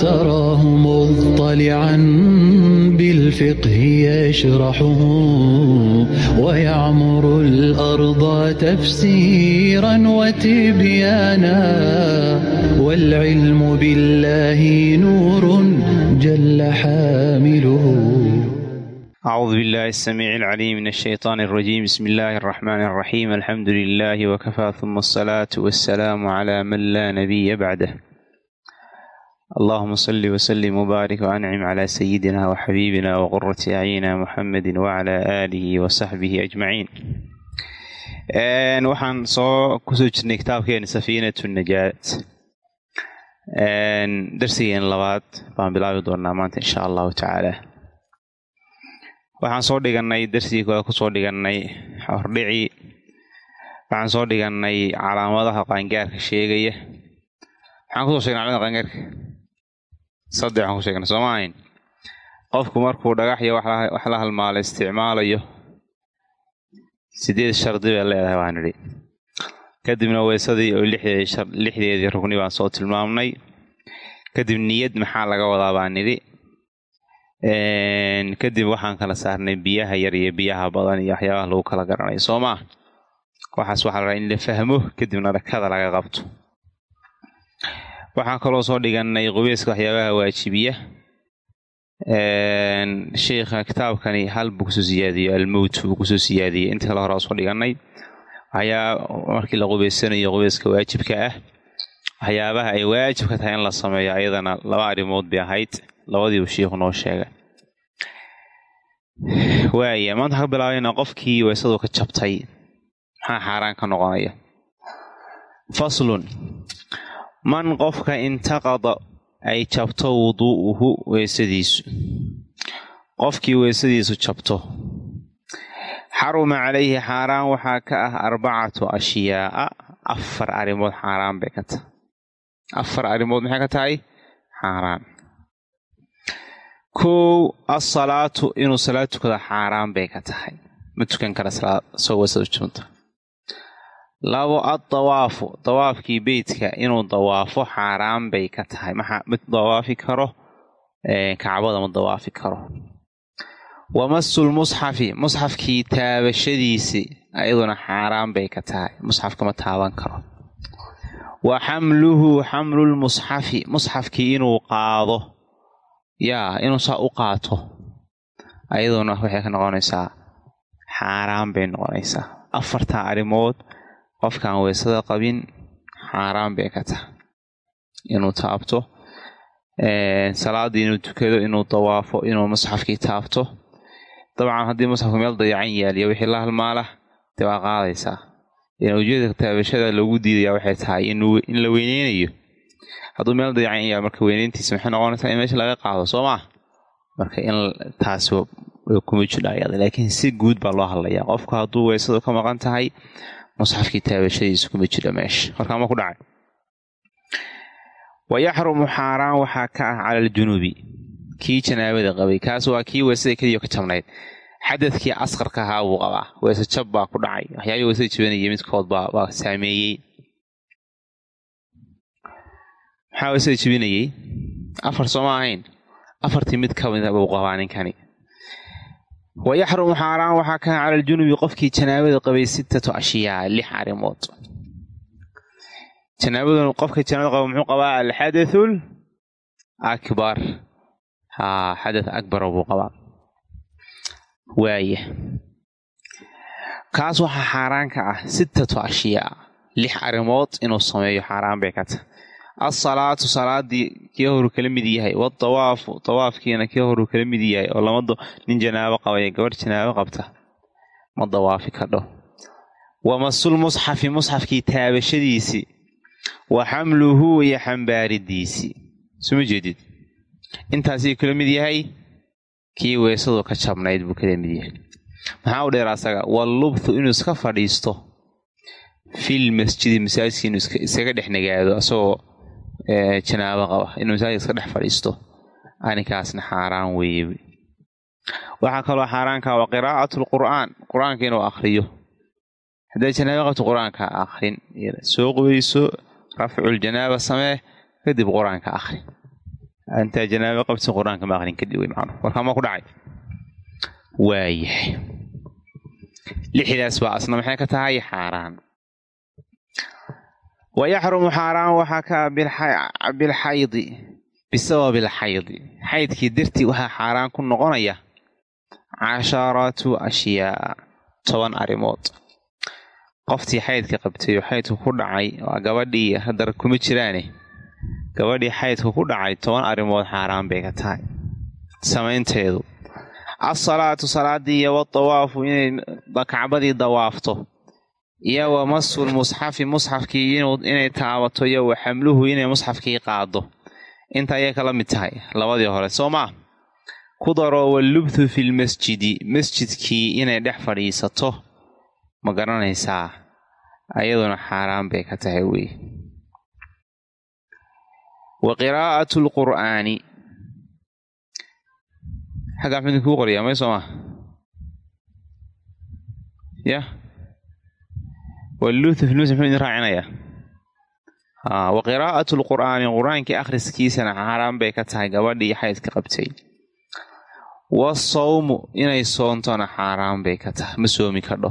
تراه مطلعا بالفقه يشرحه ويعمر الأرض تفسيرا وتبيانا والعلم بالله نور جل حامله أعوذ بالله السميع العليم من الشيطان الرجيم بسم الله الرحمن الرحيم الحمد لله وكفى ثم الصلاة والسلام على من لا نبي بعده allahuma salli wslim wbaarik wancim cla sayidina waxabiibina waqurati acyina muxamedi wacla aalihi wasaxbihi ajmaciin waxaan soo ku soo jirnay kitaabkeena safiinatu najaat. Darsigeena labaad baan bilaabi doonaa maanta insha allahu tacaala. Waxaan soo dhigannay darsigii kole ku soo dhigannay hordhici. Waxaan soo dhigannay calaamadaha qaangaarka sheegaya. Waxaan ku soo sheegnay calaamadaha qaangaarka saddex waxaan ku sheegnay sooma ahayn? Qofku markuu dhagaxyo wax la halmaalo isticmaalayo sideed shardi bay leedahay waan idhi. Kadibna weysadii oo lixdeedii rugni baan soo tilmaamnay. Kadib niyad maxaa laga wadaa baan nidhi kadib waxaan kala saarnay biyaha yar iyo biyaha badan iyo waxyaabaha lagu kala garanayo soo maa waxaas waxaa la in la fahmo kadibna dhakada laga qabto waxaan kaloo soo dhiganay qubeyska waxyaabaha waajibiya. Sheikha kitaabkani hal buu ku soo siyaadiyey almowt buu ku soo siyaadiyey. Inta kale hore oo soo dhiganay waxyaa markii la qubeysanayo qubeyska waajibka ah waxyaabaha ay waajibka tahay in la sameeyo ayadana laba arrimood bay ahayd. Labadiibu shiikhu noo sheegay. Waaya maanta waxaa ka bilaabayna qofkii weysadu ka jabtay. Maxaa xaaraan ka noqonaya? Faslun man qofka intaqada ay jabto wuduu'uhu weysadiisu. Qofkii weysadiisu jabto. Xaruma calayhi xaaraan waxaa ka ah arbacatu ashyaa'a afar arrimood xaaraan bay ka tahay. Afar arrimood maxay ka tahay? Xaaraan. Kow asalaatu inuu salaad tukada xaaraan bay ka tahay. Ma tukan kara salaad soo weysadu jabta labo addawaafu dawaafkii beytka inuu dawaafo xaaraan bay ka tahay. Ma dawaafi karo kacbada ma dawaafi karo. Wamasul musxafi. Musxafkii taabashadiisi ayaduna xaaraan bay ka tahay. Musxafka ma taaban karo. Wa xamluhu xamlulmusxafi musxafkii inuu qaado. Yaa inuu saa u qaato. Ayaduna waxay ka noqonaysaa xaaraan bay noqonaysaa. Afartaa arrimood qofkaan weysada qabin xaaraan bay ka tahay. Inuu taabto salaaddii inuu tukado inuu dawaafo inuu musxafkii taabto. Dabcan haddii musxafka meel dayacan yaaliyo wixii la halmaala dee waa qaadaysaa. Ujeedka taabashada loogu diidaya waxay tahay in la weyneynayo hadduu meel dayacan yaal marka weyneyntiisa maxay noqonaysaa in meesha laga qaado soo maa marka in taas kuma ayada laakiin si guud baa loo hadlayaa. Qofku hadduu weysadu ka maqan tahay musxafkii taabashadiisa kuma jira meesha. Horkaama ku dhacay. Wa yaxrumu xaaraan waxaa ka ah cala aljunubi kii janaabada qabay. Kaas waa kii weysada keliya ka jabnayd. Xadadkii asqarka ahaa buu qabaa. Weyse jab baa ku dhacay. Waxyaabihii weysada jabanayay midkood baa saameeyey. Maxaa weysada jabinayey afar sooma ahayn. Afartii mid ka buu qabaa ninkani wa yaxrumu xaaraan waxaa ka cala aljunubi qofkii janaabada qabay sittatu ashyaa lix arrimood janaabadun qofka janaabada qaba muxuu qabaa alxadathul akbar haa xadath akbara buu qabaa waaya kaas waxaa xaaraan ka ah sittatu ashyaa lix arrimood inuu sameeyo xaaraan bay ka tahay alsalaatu salaadii kii horu kala mid yahay wadawaafu dawaafkiina kii horu kala mid yahay oo lamado nin janaabo qabaya gabadh janaabo qabta ma dawaafi kadho wamasul musxafi musxafkii taabashadiisii wa xamluhu iyo xambaaridiisii suma jeedid? Intaasii kala mid yahay? Kii weysadu ka jabnayd buu kala mid yahay. Maxaa u dheer asaga? Wallubthu inuu iska fadhiisto fil masjidi masaajidka inuu iskaga dhex nagaado asagoo janaabo qaba. Inuu masaajid iska dhex fadhiisto. Arrinkaasna xaaraan weeye waxaa kaloo xaaraanka waa qiraa'atu lqur'aan qur'aanka inuu akriyo haddaad janaabo qabto qur'aanka akrin soo qubayso rafculjanaaba samee kadib qur'aanka akri antaa janaabo qabtin qur'aanka ma aqrin kadib wey macnuhu warkaa ma ku dhacay? Waayahay lixdaas baa asna. Maxay ka tahay? Xaaraan wa yaxrumu xaaraan waxaa ka bilxaydi bisababi alxaydi xaydkii dartii waxaa xaaraan ku noqonaya casharatu ashyaa toban arrimood qoftii xaydka qabtay oo xaydku ku dhacay waa gabadhii haddar kuma jiraane gabadhii xaydku ku dhacay toban arrimood xaaraan bay ka tahay samaynteedu asalaatu salaadii iyo wadawaafu inay kacbadii dawaafto iyo wa masul musxafi musxafkii inay taabato iyo wa xamluhu inay musxafkii qaado. Inta ayay kala mid tahay labadii hore. Soo maa ku daro wallubthu filmasjidi masjidkii inay dhex fadhiisato. Ma garanaysaa? Ayaduna xaaraan bay ka tahay wey wa qiraa'atu lqur'aani xaggaa mid kuu qoriyaa may soo maa yah wallubthu filmasjid muxuu idin raacinayaa. Wa qiraa'atu lqur'aani qur'aankii akhriskiisana xaaraan bay ka tahay gabadhii xaydka qabtay. Wasawmu inay soontona xaaraan bay ka tahay ma soomi kadho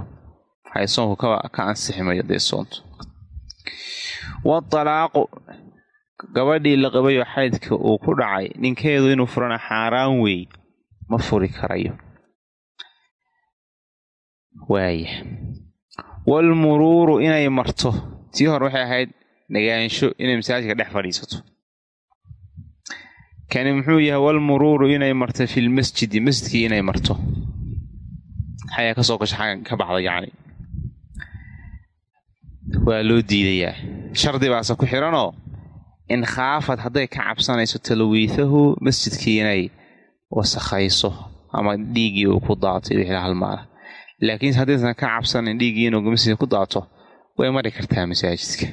waxay soonku ka ansixi mayo dee soonto. Watalaaqu gabadhii la qabayo xaydka uu ku dhacay ninkeedu inuu furana xaaraan weey ma furi karayo walmuruuru inay marto tii hore waxay ahayd nagaansho inay masaajidka dhex fadhiisato kani muxuu yahay walmuruuru inay marto filmasjidi masjidkii inay marto xayaa ka soo gasha ka baxda yacni waa loo diidayaa shardi baase ku xiranoo in khaafad hadday ka cabsanayso talwiithahu masjidkii inay wasakhayso ama dhiiggii uu ku daatay wixii halmaala laakiin haddaysan ka cabsanin dhiiggii inuu masjidka ku daato way mari kartaa masaajidka.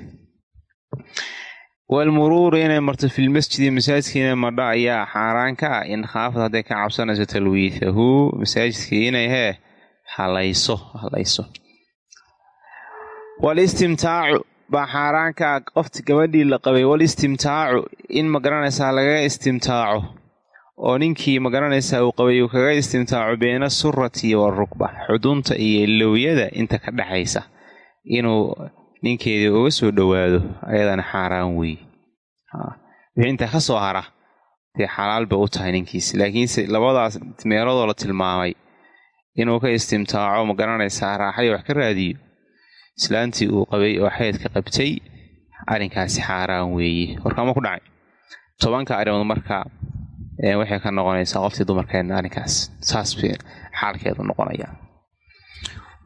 Walmuruuru inay marto filmasjidi masaajidka inay madho ayaa xaaraan ka ah in khaafad hadday ka cabsanayso talwiithahu masaajidkii inay hee halayso halayso. Walistimtaacu baa xaaraan ka ah qofti gabadhii la qabay. Walistimtaacu in ma garanaysaa lagaga istimtaaco oo ninkii ma garanaysaa uu qabay uu kaga istimtaaco beyna surati warukba xudunta iyo lowyada inta ka dhexaysa inuu ninkeedii uga soo dhowaado ayadana xaaraan weeye wixii intaa ka soo hara dee xalaal bay u tahay ninkiis. Laakiinse labadaas meeladoo la tilmaamay inuu ka istimtaaco ma garanaysaa raaxay wax ka raadiyo. Islaantii uu qabay oo xaydka qabtay arrinkaasi xaaraan weeye warkaama ku dhacay? Tobanka arrimood marka waxay ka noqonaysaa qoftii dumarkeedna arrinkaas saas xaalkeedu noqonaya.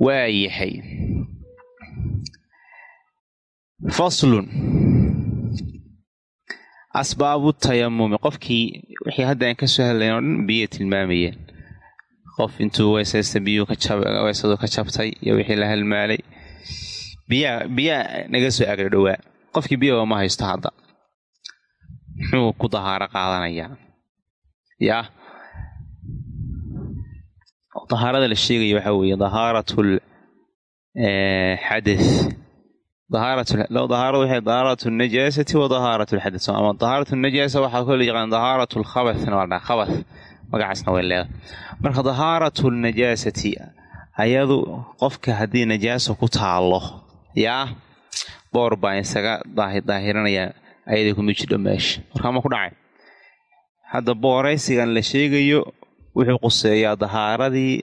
Waayahay. Faslun. Asbaabu tayamumi qofkii wixii hadda aan ka soo hadlayn oo dhan biyay tilmaamayeen. Qof intuu weysaysta biyuu weysadu ka jabtay iyo wixii la halmaalay. Biyaa biyaa naga soo agri dhowaa. Qofkii biyaha ma haysto hadda. Muxuu ku dahaaro qaadanayaa yaa dahaarada la sheegaya waxaa weeye dahaaratul dahaaradu waxay dahaaratu najaasati wa dahaaratu lxadath ama dahaaratu najaasa waxaa koo la yaqaan dahaaratu lkhabathna waa dhaa khabath. Magacaasna way leedahay. Marka dahaaratu najaasati ayadu qofka haddii najaasa ku taalo yaa boor baa isaga daahiranaya ayada kuma jidho meesha. Markaama ku dhacay hadda booraysigan la sheegayo wuxuu quseeyaa dahaaradii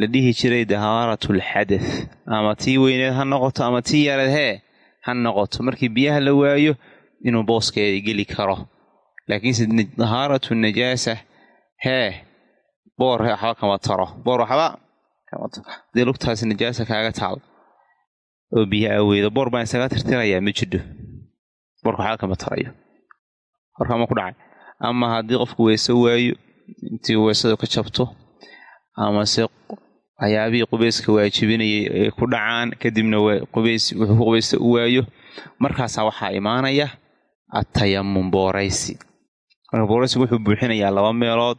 la dhihi jiray dahaaratul xadath ama tii weyneed ha noqoto ama tii yareed hee ha noqoto. Markii biyaha la waayo inuu booskeeda geli karo. Laakiinse dahaaratu najaasa hee boor waxba kama taro. Boor waxba haddii lugtaasi najaasa kaaga taal oo biyo aweydo boor baan isaga tirtirayaa ma jidho boorka waxba kama tarayo. Warkama ku dhacay ama haddii qofku weyse waayo intii weysadu ka jabto ama se waxyaabihii qubeyska waajibinayay ay ku dhacaan kadibna qubeys wuxuu ku qubaysta u waayo markaasaa waxaa imaanaya atayamum booraysi. Marka booraysigu wuxuu buuxinayaa laba meelood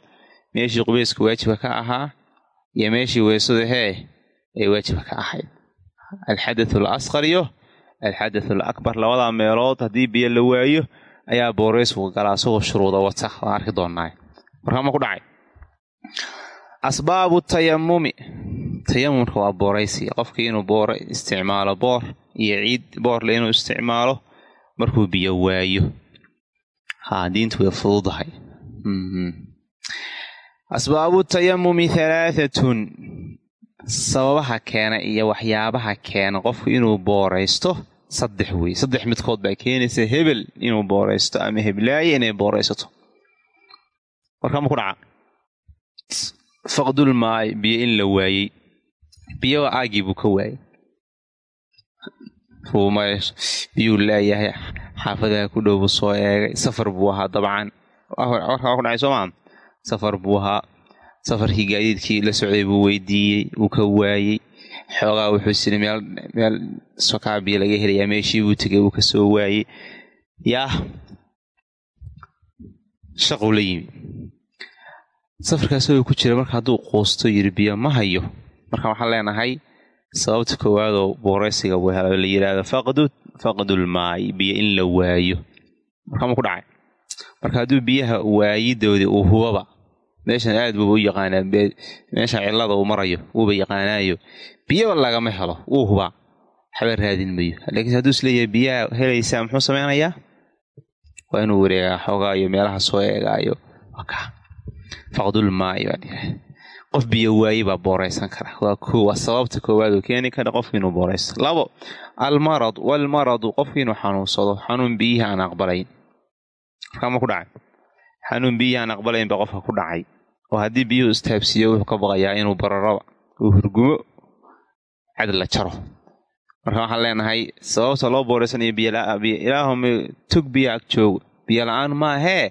meeshii qubeyska waajibka ka ahaa iyo meeshii weysadu hee ay waajibka ka ahayd. Alxadath al asqar iyo alxadath al akbar labadaa meelood haddii biyo la waayo ayaa booraysigu galaa isagoo shuruuda wata waan arki doonaa markaama ku dhacay? Asbaabu tayamumi tayamumka waa booraysiga qofkii inuu boor isticmaalo boor iyo ciid boorle inuu isticmaalo markuu biyo waayo. Haa diintu way fududahay. Asbaabu tayamumi halaaatun sababaha keena iyo waxyaabaha keena qofku inuu booraysto saddex wey saddex midkood baa keenaysa hebel inuu booraysto ama heblaaye inay booraysato. Warkama ku dhaca faqdul maay biyo in la waayey. Biyo aagii buu ka waayey. Biyuu leeyahay xaafadaha ku dhow buu soo eegay. Safar buu ahaa dabcan. Warkaa ku dhacay soo maa safar buu ahaa. Safarkii gaadiidkii la socday buu weydiiyey wuu ka waayey xoogaa wuxuu siri meel meel sokaa biyo laga helayaa meeshii buu tegay wuu ka soo waayey. Yaah shaquu la yimi safarkaasoo ku jira marka hadduu quusto yiri biyo ma hayo. Marka waxaan leenahay sababta koowaadoo booraysiga la yidhaahdo faqdu faqdul maay biyo in la waayo. Markaa ma ku dhacay. Marka hadduu biyaha waayidoodii uu hubaba meeshan aad buuba u yaqaanaa meeshan cillada uu marayo wuuba yaqaanaayo. Biyaba lagama helo wuu hubaa. Waxba raadin mayo laakiinse hadduu is leeyahay biyaha helaysaa muxuu sameynayaa waa inuu wareegaa xoogaayo meelaha soo eegaayo. Faqdul maay baa qof biyo waaye baa booraysan kara. Waa ko waa sababta koowaad oo keeni kara qofku inuu booraysto. Labo almarad walmaradu qofku inuu xanuunsado xanuun biyihii aan aqbalayn. Markaama ku dhacay? Xanuun biyihii aan aqbalayn baa qofka ku dhacay oo haddii biyuhu istaabsiiyo wuxuu ka baqayaa inuu bararaba uu hurgumo cad la jaro. Marka waxaan leenahay sababta loo booraysanayo biyilaahuma tug biyo joogo. Biyo la'aan maahee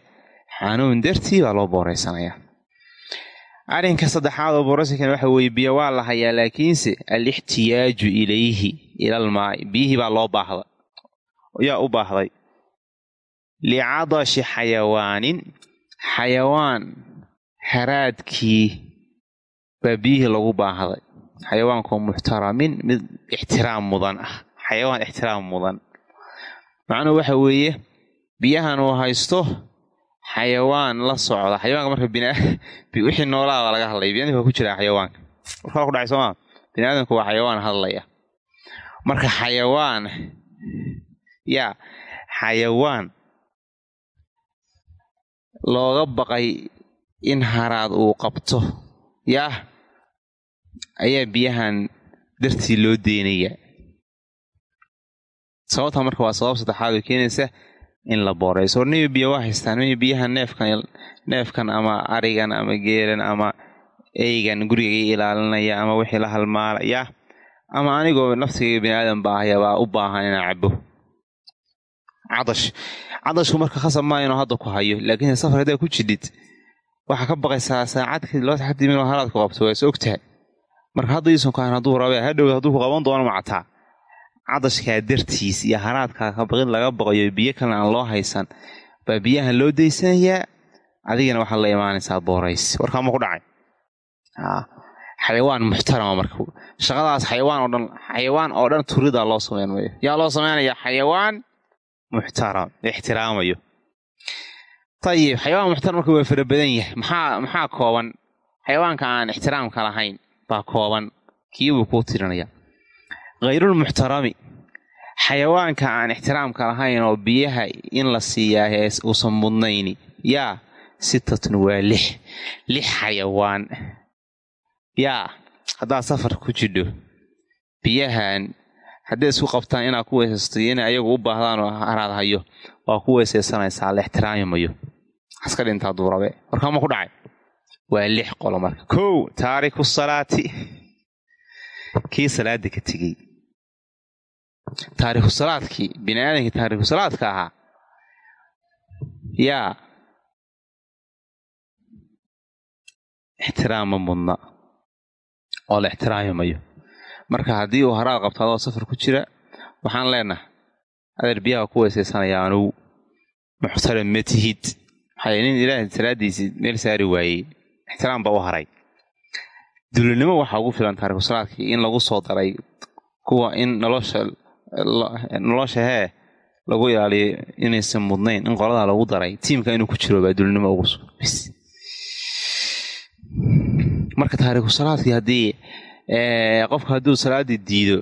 xanuun dartii baa loo booraysanayaa arrinka saddexaad oo booraysankan waxa weeye biyo waa la hayaa laakiinse alixtiyaaju ilayhi ilal maay biyihii baa loo baahda yaa u baahday. Licadashi xayawaanin xayawaan haraadkii baa biyihii lagu baahday. Xayawaankoo muxtaramin mid ixtiraam mudan ah. Xayawaan ixtiraam mudan. Macnuhu waxa weeye biyahan uu haysto xayawaan la socda. Xayawaanka marka wixii noolaada laga hadlaya. Biniadamka waa ku jiraa xayawaanka. Warkaa ku dhacay soomaa biniaadamku waa xayawaan hadlaya. Marka xayawaan yaa xayawaan looga baqay in haraad uu qabto. Yaah ayaa biyahan dartii loo deynaya sababtaa marka waa sabab saddexaad oo keenaysa in la boorayso war nibi biyo waa haystaan. Nibi biyaha neefkan neefkan ama arigan ama geelan ama eygan guriga ilaalinaya ama wixii la halmaalaya ama anigoo naftigayga bini aadan baahaya baa u baahan inaan cabo cadash. Cadashku marka khasab maa inuu hadda ku hayo laakiinse safar haddaa ku jidhid waxaa ka baqaysaa saacad laba saacad dib inuu haraad ku qabto waa is ogtahay. Marka hadda iisan hadduu rabe hadhow hadduu ku qaban doono macataa cadashkaa dartiis iyo haraadkaa ka baqin laga baqayo biyo kalena aan loo haysan baa biyahan loo daysanayaa adigana waxaad la imaanaysaa boorays warkaama ku dhacay? Xayawaan muxtarama marka. Shaqadaas xayawaan oo dhan xayawaan oo dhan turidaa loo sameyn mayo yaa loo sameynaya xayawaan muxtaram ixtiraamayo ayib xayawaan muxtaram waa fara badan yahay. Maxaa maxaa kooban? Xayawaanka aan ixtiraamka lahayn baa kooban. Kiibuu kuu tirinaya hayrulmuxtarami xayawaanka aan ixtiraamka lahayn oo biyaha in la siiyaa uusan mudnayni. Yaa sitatun waa lix. Lix xayawaan. Yaa haddaad safar ku jidho. Biyahan hadday isku qabtaan inaad ku weysaysto inay ayagu u baahdaan oo haraad hayo. Waa ku weysaysanaysaa la ixtiraami mayo haska dhintaa duurabe warkaama ku dhacay waa lix qolo marka kow taariku salaati kii salaada ka tegey taariku salaadkii bini aadamkii taariku salaadka ahaa yaa ixtiraam ma mudna oo la ixtiraami mayo marka haddii uu haraad qabto adoo safar ku jira waxaan leenahay adeer biyaha ku weysaysanaya anugu muxtaram ma tihid maxaa nin ilaahay salaadiisii meel saari waayey. Ixtiraam baa u haray. Dulinimo waxaa ugu filan taariku salaadkii in lagu soo daray kuwa in nolosha nolosha hee lagu ilaaliyo inaysan mudnayn in qoladaa lagu daray tiimka inuu ku jiro baa dulinimo ugu marka taariiku salaadkii haddii qofka hadduu salaadii diido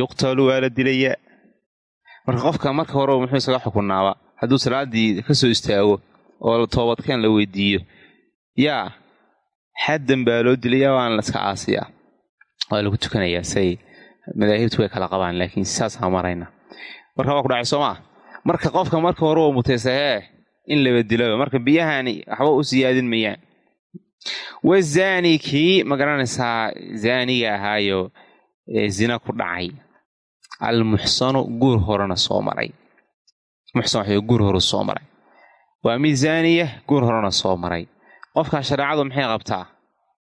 yuqtalu waa la dilayaa marka qofka marka hore muxuu isaga xukunaaba hadduu salaadii ka soo istaago oo toobadkeen la weydiiyo. Yaa xaddan baa loo dilayaa waana la iska caasiyaa. Waa lagu tukanayaa say. Madaahibtu way kala qabaan laakiin saasaa marayna. Marka waa ku dhacay soo maa marka qofka marka hore oo mutaysa hee in laba dilaba marka biyahani waxba u siyaadin mayaan. Wazaani kii ma garanaysaa zaaniga ahaayo zina ku dhacay. Almuxsanu guur horena soo maray. Muxsan waxa guur horu soo maray waa mid zaaniya guur horena soo maray. Qofka shareecadu maxay qabtaa?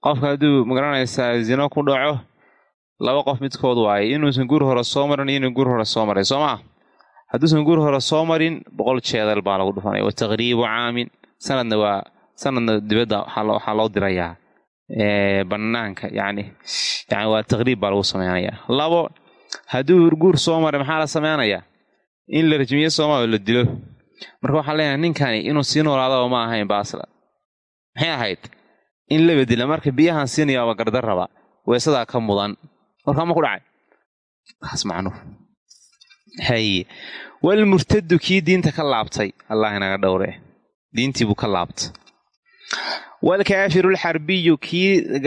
Qofka hadduu ma garanaysaa zino ku dhaco laba qof midkood waaye. Inuusan guur hore soo marin iyo inuu guur hore soo maray soo maa hadduusan guur hore soo marin boqol jeedal baa lagu dhufanaya. Wa taqriibu caamin. Sanadna waa sanadna dibadda waxaa loo dirayaa banaanka yani yani waa taqriib baa lagu samaynayaa labo hadduu guur soo maray maxaa la samaynayaa in la rajmiyo sooma oo la dilo marka waxaa leenahay ninkani inuu sii noolaadaba ma ahayn baasla. Maxay ahayd? In laba dila marka biyahan siinayaaba gardar raba weesadaa ka mudan. Warkaa ma ku dhacay? Kaas macnuhu haye walmurtadu kii diinta ka laabtay. Allah inaga dhowre. Diintii buu ka laabtay. Walkaafiru lxarbiyu kii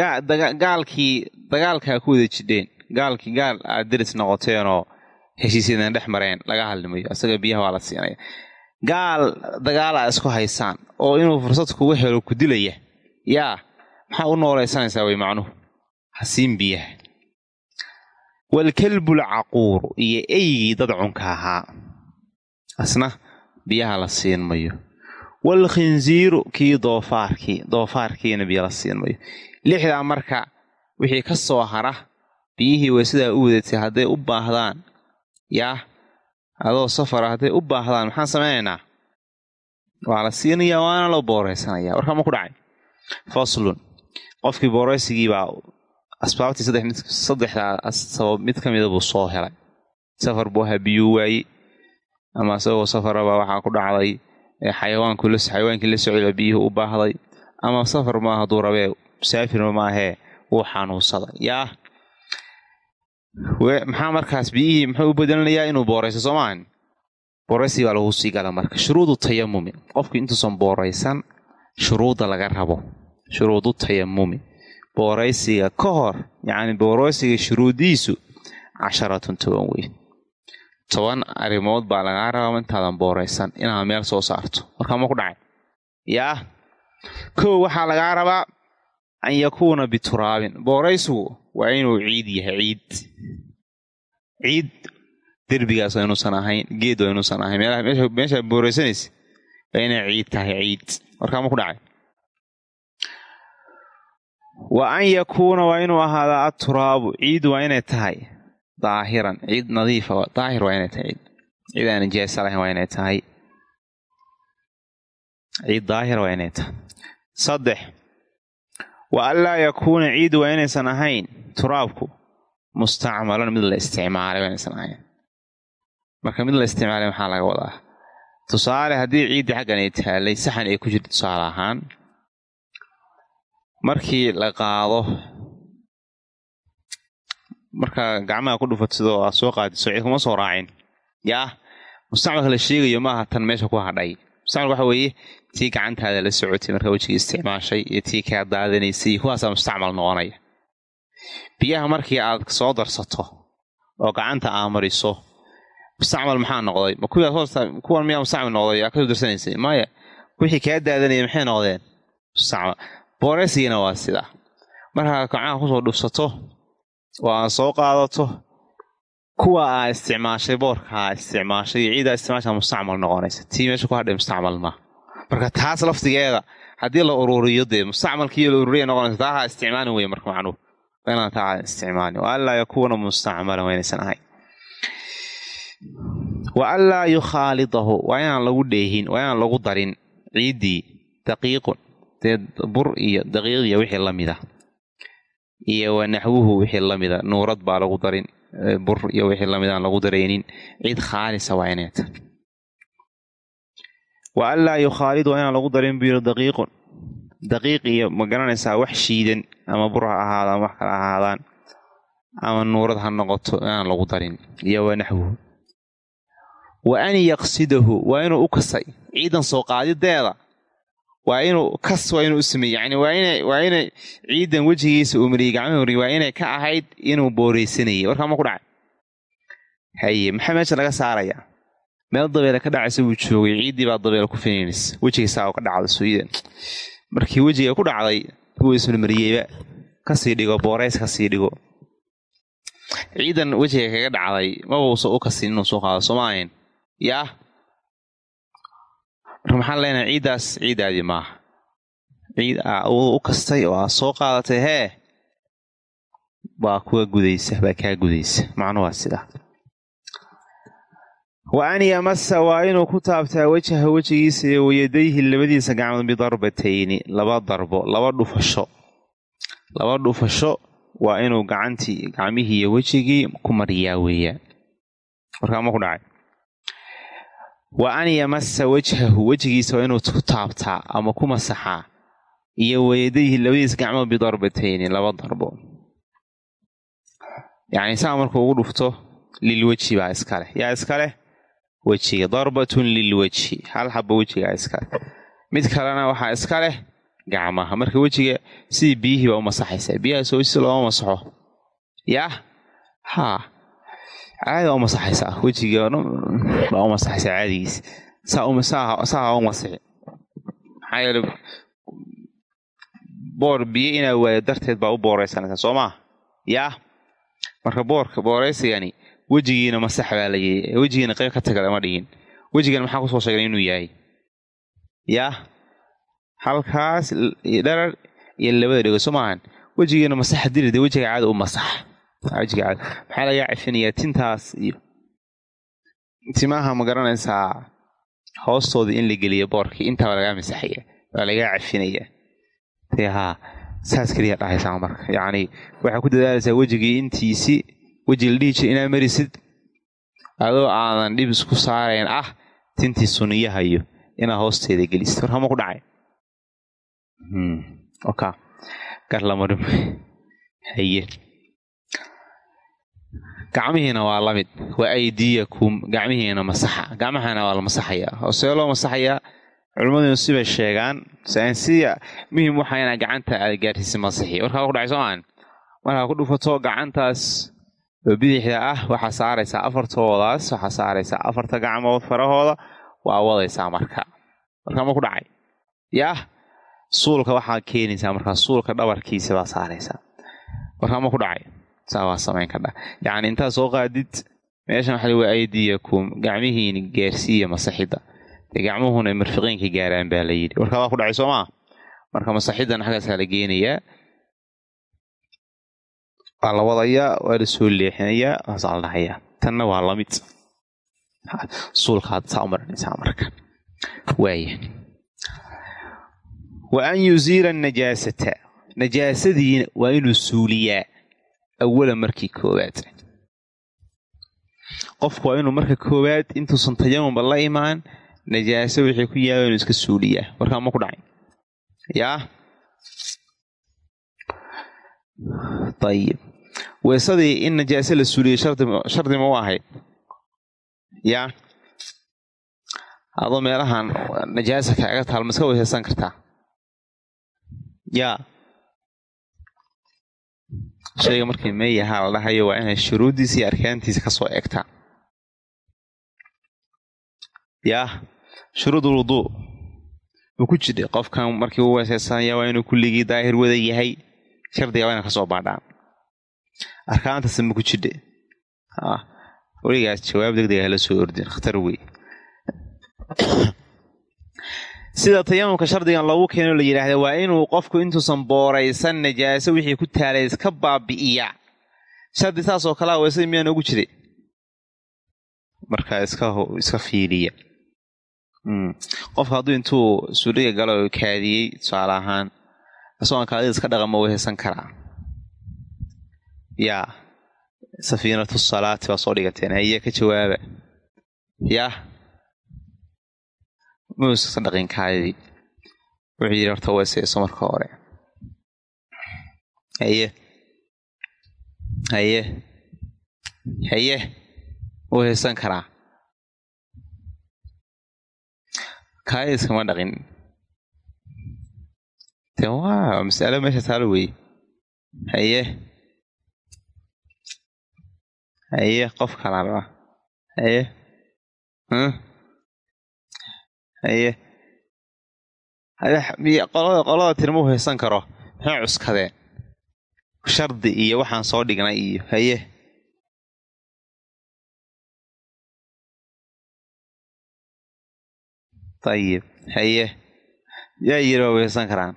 gaalkii dagaalkaa ku wada jidheen. Gaalkii gaal aad deris noqoteenoo heshiisyadan dhex mareen. Laga hadlimayo isaga biyaha waa la siinaya gaal dagaal aa isku haysaan oo inuu fursad kugu helo ku dilaya. Yaa maxaa u noolaysanaysaa way macnuhu hasiin biyaha waalkalbul caquuru iyo eygii dad cunka ahaa. Asna biyaha la siin mayo. Waalkhinsiiru kii doofaarkii doofaarkiina biyo la siin mayo. Lixdaa marka wixii ka soo hara biyihii way sidaa u wadatay hadday u baahdaan. Yaa adoo safara hadday u baahdaan maxaan samaynaynaa waa la siinayaa waana loo booreysanaya? Warkaa ma ku dhacay? Faslun. Qofkii booreysigii baa asbaabtii saddexdaa sabab mid ka mida buu soo helay. Safar buu ahaa biyuu waayey ama isagoo safaraba waxaa ku dhacday xayawaankii la socda biyuhu u baahday. Ama safar maaha hadduu rabee musaafirma maahee wuu xanuunsaday. Yaa maxaa markaas biyihii muxuu u bedelanayaa inuu booreyso soo maahan? Booreysi baa lagu sii gala marka. Shuruudu tayamumi qofkii intuusan booreysan shuruudda laga rabo. Shuruudu tayamumi booreysiga ka hor yacni booreysiga shuruuddiisu casharatun toban wey toban arrimood baa lagaa rabaa intaadan booreysan inaad meel soo saarto. Markaa ma ku dhacay? Yaa kow waxaa lagaa rabaa an yakuuna bituraabin booreysigu waa inuu ciid yahay ciid. Ciid derbigaas waa inuusan ahayn geed waa inuusan ahayn meeshaa booreysanaysa waa inay ciid tahay ciid. Markaa ma ku dhacay? Wa an yakuuna waa inuu ahaadaa aturaabu. Ciid waa inay tahay. Daahiran. Ciid nadiifa daahir waa inay tahay. Ciid ciid aan nijaasa lahayn waa inay tahay. Ciid daahira waa inay tahay. Saddex wa anlaa yakuuna ciidu waa inaysan ahayn turaabku mustacmalan mid la isticmaalay waa inaysan ahayn marka mid la isticmaalay maxaa laga wadaa? Tusaale haddii ciiddii xaggan ay taallay saxan ay ku jirto tusaale ahaan markii la qaado markaa gacmaha ku dhufatidoo aad soo qaadiso ciid kuma soo raacin. Yaa mustacmalka la sheegayo maaha tan meesha ku hadhay mustacmalka waxa weeye tii gacantaada la socotay markaa wejigii isticmaashay iyo tii kaa daadanaysay kuwaasaa mustacmal noqonaya. Biyaha markii aad soo darsato oo gacanta aa mariso mustacmal maxaa noqday? Kuwan miyaa mustacmal noqday? Aa ka soo darsanaysay? Maya wixii kaa daadanaya maxay noqdeen? Mustacmal booreysigana waa sida markaa gacaha ku soo dhufsato oo aad soo qaadato kuwa aa isticmaashay boorka aa isticmaashay iyo ciidaa isticmaasha mustacmal noqonaysa. Tii meesha ku hadhay mustacmal ma. Marka taas laftigeeda haddii la ururiyo dee mustacmalkiiyo la ururiya noqonaysa taa ha isticmaalin wey marka macnuhu inaan taa ha isticmaalin wa anlaa yakuuna mustacmalan waa wa anlaa yukhaalidahu waa inaan lagu dheehin waa inaan lagu darin ciiddii daqiiqun dee bur iyo daqiiq iyo wixii lamida iyo wa naxwuhu wixii lamida nuurad baa lagu darin bur iyo wixii la mid aan lagu daraynin ciid khaalisa waa inay tahay wa anlaa yukhaalid waa inaan lagu darin buu yidhi daqiiqun. Daqiiq iyo ma garanaysaa wax shiidan ama bur ha ahaadaan wax kala ahaadaan. Ama nuurad ha noqoto inaan lagu darin. Iyo waa naxwuhu wa an yaqsidahu waa inuu u kasay. Ciidan soo qaadideeda waa inuu kas waa inuu u sameeyey. Yani waa inay ciidan wejigiisa uu mariyey gacmaha horiyey waa inay ka ahayd inuu booreysanayay. Warkaa ma ku dhacay? Haye maxaa meesha laga saarayaa meel dabeele ka dhacaysa wuu joogay. Ciiddii baa dabeele ku finaynaysa wejigiisaa ka dhacda suyida markii wejiga ku dhacday kuwa ismarmariyeyba ka sii dhigo booreys ka sii dhigo. Ciidan wejiga kaga dhacday mabausa u kasin inuu soo qaado sooma ahayn. Yaah marka maxaan leenahay ciiddaas ciiddaadii maaha. Ciid a u kastay oo aa soo qaadatay hee? Baa kuwa gudaysa baa kaa gudaysa. Macnu waa sidaa wa an yamasa waa inuu ku taabtaa wejaha wejigiisa iyo wayadayhi labadiisa gacmood bidarbatayni laba darbo laba dhufasho. Laba dhufasho waa inuu gacantii gacmihii iyo wejigii ku mariyaa weeyaan. Markaa ma ku dhacay wa an yamasa wajhahu wejigiisa waa inuu ku taabtaa ama ku masaxaa iyo wayadayhi labadiisa gacmood bidarbatayni laba darbo. Yacni saa markuu ugu dhufto lilweji baa iskaleh yaa iskaleh wejiga darbatun lilwejhi hal xaba wejigaa iskale mid kalena waxaa iska leh gacmaha. Marka wejiga sidii biyihii baa u masaxaysaa. Biyahaas hoostiisa looma masaxo. Yaah haa caadi baa u masaxaysaa? Wejiga baa u masaxaysaa caadigiisa saa ha u masixi maxaa yeele boor biyo inaa waayo darteed baa u booreysanaysaa soo maa yaah marka boorka booreysigani wejigiina masax baa la yii wejigiina qayb ka taga lama dhigin wejigan maxaa ku soo sheegnay inuu yahay? Yaah halkaas dharar iyo labada dhego soo maahan wejigiina masaxa dilide wejiga caada u masax caada maxaa lagaa cafinayaa tintaas iyo timaha ma garanaysaa hoostooda in la geliyo boorkii intaaba lagaa masaxaya waa lagaa cafinaya haa saas keliya dhahaysaa marka. Yacni waxaa ku dadaalaysaa wejigii intiisii weji la dhihi jira inaa marisid. Adoo aadan dhib isku saarayn ah tintii suniyahayo inaa hoosteeda gelisid. Warkama ku dhacay. Oka garlamarim haye gacmihiina waa la mid wa aydiyakum. Gacmihiina masaxa. Gacmahana waa la masaxayaa. Oo loo masaxayaa culimmaduna sibay sheegaan. Saansiya muhiim waxaa inaa gacanta aad gaarsiisa masixi warkaa ku dhacay soo markaa ku dhufato gacantaas oo bidixda ah waxaa saaraysaa afartoodaas waxaa saaraysaa afarta gacmood farahooda waa wadaysaa marka. Markaa ma ku dhacay. Yaah suulka waxaa keenaysaa markaa suulka dhabarkiisa baa saaraysaa. Markaa ma ku dhacay saa waa samayn kadha yacni intaad soo qaadid meeshan waxaa wa aydiyakum gacmihiini gaarsiiya masaxidda dee gacmuhuna marfiqiinka gaaraan baa la yidhi warkaa waa ku dhacay soo maa marka masaxiddan xaggaasaa la geenayaa waa la wadayaa waa la soo leexinayaa waasaa la dhahayaa tanna waa la mid suulkaad saa u marinaysaa marka waaya wa an yuziila najaasata najaasadiina waa inuu suuliyaa awala markii koowaad. Qofku waa inuu marka koowaad intuusan tayamumba la imaan najaaso wixii ku yaaba inuu iska suuliyaa. Warkaa ma ku dhacay yaa ayib weesadii in najaase la suuliyey shardi ma u ahayd yaa adoo meelahan najaasa kaaga taal ma iska weesaysan kartaa. Yaa shayga markii meeyahaa la dhahayo waa inay shuruuddiisa arkaantiisa ka soo eegtaan yaa shuruudul wuduu ma ku jidha qofkan markii u weesaysanaya waa inuu kulligii daahir wada yahay? Shardiga waa ina ka soo baadhaan. Arkaantaas ma ku jidhe weligaas jawaab degdeg hala soo ordin khatar wey sida tayamumka shardigan loogu keeno la yidhaahda waa inuu qofku intuusan booraysan najaaso wixii ku taalay iska baabi'iya. Shardi saasoo kalea weesada miyaa noogu jiray. Marka iska fiiriya. Qofka hadduu intuu suuliga galo kaadiyey tusaale ahaan isagoon kaadida iska dhaqama weheysan karaa. Yaa safiinatu salaati baa soo dhigateen haye ka jawaaba. Yaa muuska dhaqinkaadii wuxuu yidhi horta weeseyso marka hore. Haye. Haye. Haye. Wuu haysan karaa. Kaaya iskama dhaqin. De waa mas'alo meesha taalo weeye. Haye. Haye qof kalaa haye haye qolada qolada tirma u haysan karo. Maxay cuskadeen shardi iyo waxaan soo dhignay iyo haye ayib haye yaa yiri waa weheysan karaan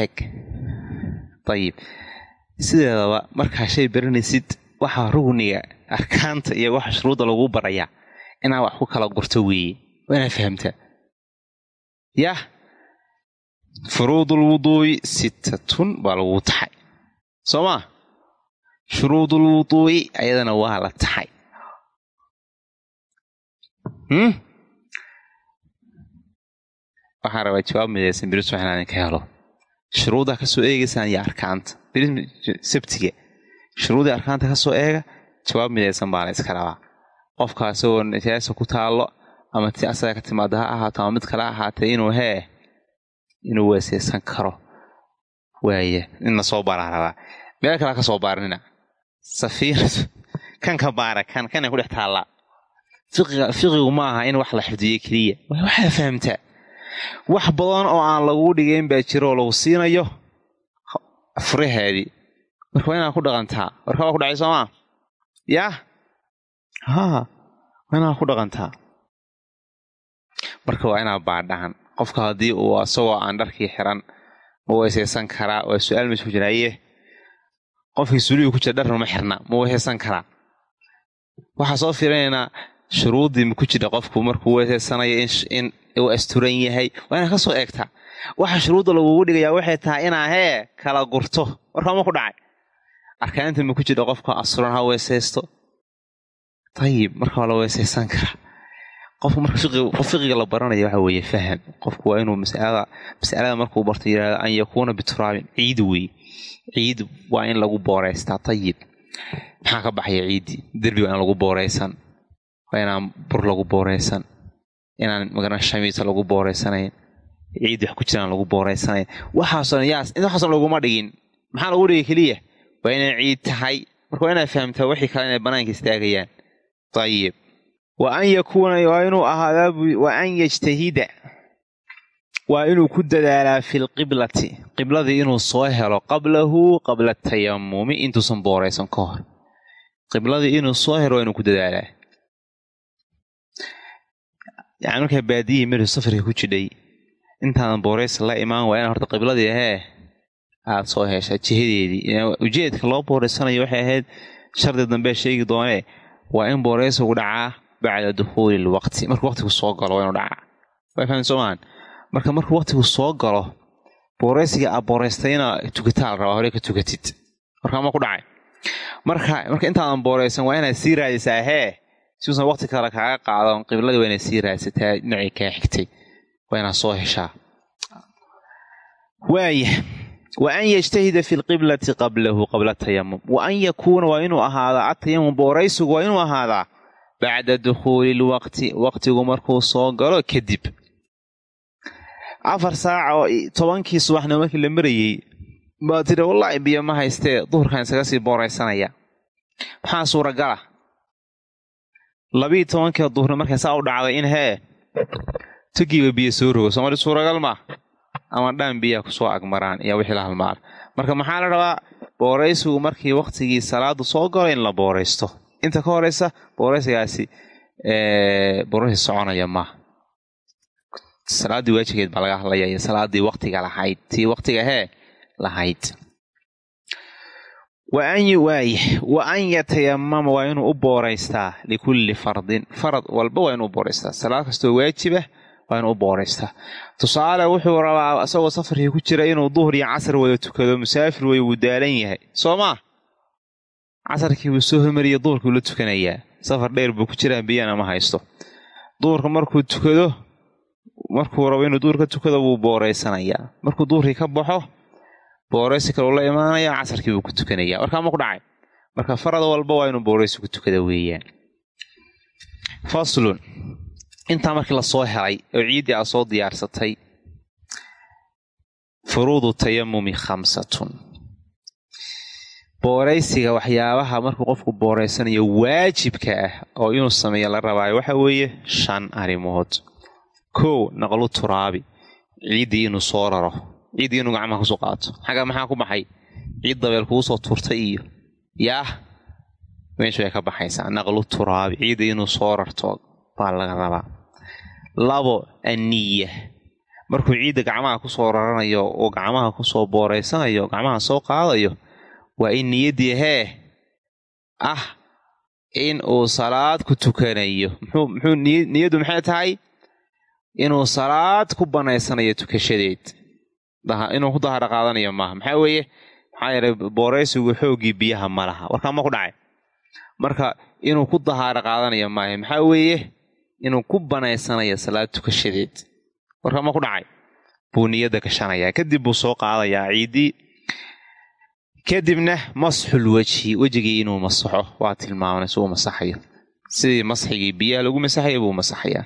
eeg ayib sideedaba markaa shay baranaysid waxaa rugniga arkaanta iyo waxa shuruudda lagu barayaa inaa wax ku kala gurto weeye waa inaa fahamtaa yah furuudulwuduu'i sittatun baa lagu taxay. Soo maa shuruudulwuduu'i ayadana waa la taxay. Waxaan rabaa jawaab midaysan biris wax inaan ka helo shuruuddaa ka soo eegaysaan iyo arkaanta. Sabtiga shuruuddii arkaanta ka soo eega jawaab midaysan baa la iska rabaa. Qofka isagoo nijaasa ku taallo ama ti asaga ka timaada ha ahaato ama mid kale ahaatee inuu hee inuu weeseysan karo. Waaya inna soo baaraa rabaa meel kale ka soo baaranina safiinatu kan ka baara kan kana ku dhex taallaa. Fiqigu ma aha in wax la xifdiyo keliya. Waxaa fahamtaa wax badan oo aan laguu dhigayn baa jiro oo lagu siinayo. Furaheedii marka waa inaad ku dhaqantaa warka waa ku dhacay soomaa yah haa waa inaad ku dhaqantaa marka waa inaad baadhahan qofka haddii uu asagoo aan dharkii xiran ma weysaysan karaa waa su'aal meesha ku jiraaye qofkii suuliga ku jira dharna ma xirna ma weysaysan karaa. Waxaa soo fiirinaynaa shuruuddii ma ku jira qofku markuu weysaysanayo in uu asturan yahay. Waa inaad ka soo eegtaa waxa shuruudda lagugu dhigayaa waxay tahay inaa hee kala gurto. Warkaama ku dhacay. Arkaanta ma ku jira qofka asturan ha weysaysto ayib marka waa la weysaysan karaa qofku marka qof fiqiga la baranayo waxa weeye faham. Qofku waa inuu masalada markuu barto yiraahdo an yakuuna bituraabin. Ciid weeye ciid waa in lagu booreystaa ayib maxaa ka baxaya ciiddii derbi waa in lagu booreysan. Waa inaan bur lagu booreysan inaan magaran shamiita lagu booreysanayn ciid wax ku jiraan lagu booreysanayn waxaasoo yaas waxaason laguma dhigin. Maxaa lagu dhigay keliya? Waa inay ciid tahay. Marka waa inaad fahamtaa wixii kale inay banaanka istaagayaan. Ayib wa an yakuuna waa inuu ahaadaa wa an yajtahida. Waa inuu ku dadaalaa fi lqiblati qibladii inuu soo helo qablahu qabla tayamumi intuusan booreysan ka hor. Qibladii inuu soo helo waa inuu ku dadaalaa yani markaa baadiyihii mari safarka ku jidhay intaadan booreysa la imaan waa ina horta qibladii ahee. Aada soo heshaa jihadeedii ujeedka loo booreysanayo waxay ahayd shardi dambe sheegi doonee waa in booreysigu dhacaa bacda dukhuuli lwaqti markuu waqtigu soo galo waa inuu dhacaa. Waa fahmi soomaan? Marka markuu waqtigu soo galo booreysiga aad booreystayna tukataa la rabaa hore ka tukatid markaa ma ku dhacay. Marka marka intaadan booreysan waa inaad sii raadisaa hee si uusan waqti kale kaaga qaadon qibladii waa sii raadsataa dhinacii kaa xigtay waa soo heshaa. Waaya wa an yajtahida fi lqiblati qablahu qabla tayamum wa an yakuuna waa inuu ahaadaa atayamum booraysigu waa inuu ahaadaa bacda dukhuuli lwaqti waqtigu markuu soo galo kadib. Afar saac oo tobankii subaxnimo markii la marayey baa tiri wallaahi biyo ma haystee duhurkan isaga sii booraysanaya maxaa suuragala labii tobankii duhurni markay saa u dhacday in hee. Tugiiba biyo soo rogo soomali suuragal maa ama dhaan biyaha ku soo agmaraan iyo wixii la halmaala marka maxaa la rabaa? Booraysigu markii waktigii salaadu soo galo in la booraysto. Inta ka horeysa booraysigaasi booraysi soconaya maaha salaaddii waajigeed baa laga hadlaya iyo salaaddii waktiga lahayd. Tii waktiga hee lahayd wa an yatayamama waa inuu u booraystaa likulli fardin. Farad walba waa inuu booraystaa. Salaad kastoo waajiba waa inuu u booraystaa. Tusaale wuxuu rabaa isagoo safarkii ku jira inuu duhur iyo casar wada tukado musaafir wey wuu daalan yahay. Soo maa casarkii buu soo hormariya duhurkii la tukanayaa. Safar dheer buu ku jiraa biyana ma haysto. Duhurka markuu tukado markuu rabo inuu duhur ka tukado wuu booreysanayaa markuu duhurkii ka baxo booreysi kaleu la imaanaya casarkii buu ku tukanaya. Warkaa ma ku dhacay. Marka farad walba waa inuu booreysi ku tukada weeyaan. Faslun. Intaa markii la soo helay oo ciiddii aad soo diyaarsatay furuudu tayamumi khamsatun. Booraysiga waxyaabaha markuu qofku booreysanayo waajibka ah oo inuu sameeyo la rabaayo waxa weeye shan arrimood. Kow naqlu turaabi. Ciiddii inuu soo raro ciiddii inuu gacmaha ku soo qaato. Xagga maxaa ku baxay? Ciid dabeel kugu soo turtay iyo yaah meesha way ka baxaysaa. Naqlu turaabi ciiddii inuu soo rarto baa laga rabaa. Labo anniya markuu ciidda gacmaha ku soo raranayo oo gacmaha ku soo booreysanayo gacmaha soo qaadayo waa in niyaddii hee ah in uu salaad ku tukanayo. Muxuu niyaddu maxay tahay? Inuu salaad ku banaysanayo tukashadeed inuu ku dahara qaadanayo maaha maxaa weeye? Maxaa yeelay booreysigu xooggii biyaha ma laha. Warkaa ma ku dhacay. Marka inuu ku dahaaro qaadanayo maaha maxaa weeye? Inuu ku banaysanayo salaad tukashadeed warkaa ma ku dhacay. Buu niyadda gashanayaa. Kadib buu soo qaadayaa ciiddii kadibna masxul wejhi wejigii inuu masaxo. Waa tilmaamnay si uu masaxayo sidii masxigii biyaha lagu masaxaya buu masaxayaa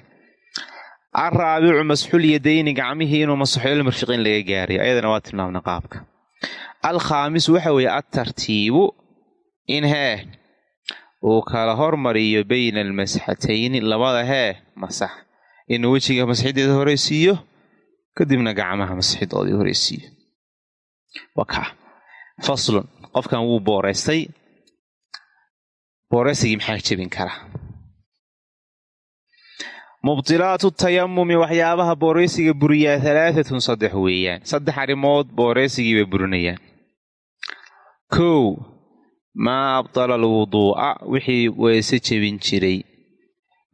alraabicu masxul yadayni gacmihii inuu masaxo ilmarfiqin laga gaaray ayadana waa tilmaamnay qaabka. Alkhaamisu waxa weeye altartiibu in hee uu kala hormariyo bayna almasxatayni labada hee masax. Inuu wejiga masxideeda horeysiiyo kadibna gacmaha masxidoodii horeysiiyo. Waa faslun. Qofkan wuu booreystay. Booreysigii maxaa mubdilaatu tayamumi waxyaabaha booreysiga buriyaa halaatatun saddex weeyaan. Saddex arrimood booreysigii bay burinayaan. Kow maa abdala alwuduu'a wixii weyse jebin jiray.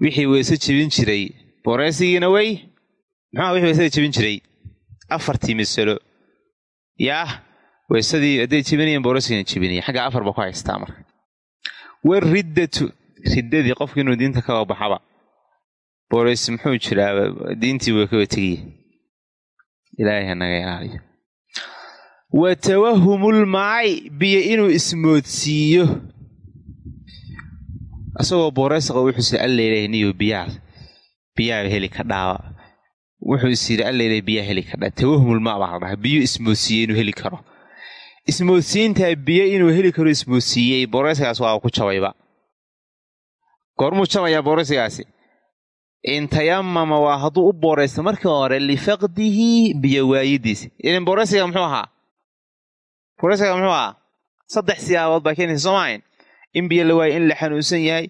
Wixii weyse jebin jiray booreysigiina wey? Muxuuha wixii weysada jebin jiray? Afartii masalo yaah weysadii hadday jebinayeen booreysigina jebinaya xagga afar ba ku haystaa marka. Wariddatu riddadii inuu diinta kaga baxaba booreysi muxuu jiraa? Diintii way kaga tegiye ilaahay hanaga ilaaliyo wa tawahumulmaaci biyo inuu ismoodsiiyo. Isagoo booreysiqa wuxuu sida alleylahay niyo biyaha biyaha heli ka dhaaba wuxuu is yidhi alleylahay biyaha heli ka dhaa tawahumulmaa baa la dhahaa. Biyo ismoodsiiye inuu heli karo. Ismoodsiintaa biyo inuu heli karo ismoodsiiyey. Booreysigaas waa ku jabayba goormuu jabayaa booreysigaasi in tayamama waa hadduu u booraysta markii hore lifaqdihi biyo waayidiisi ilan booreysiga muxuu ahaa? Booreysiga muxuu ahaa? Saddex siyaabood baa keenaysa soomahayn in biyo la waayo in la xanuunsan yahay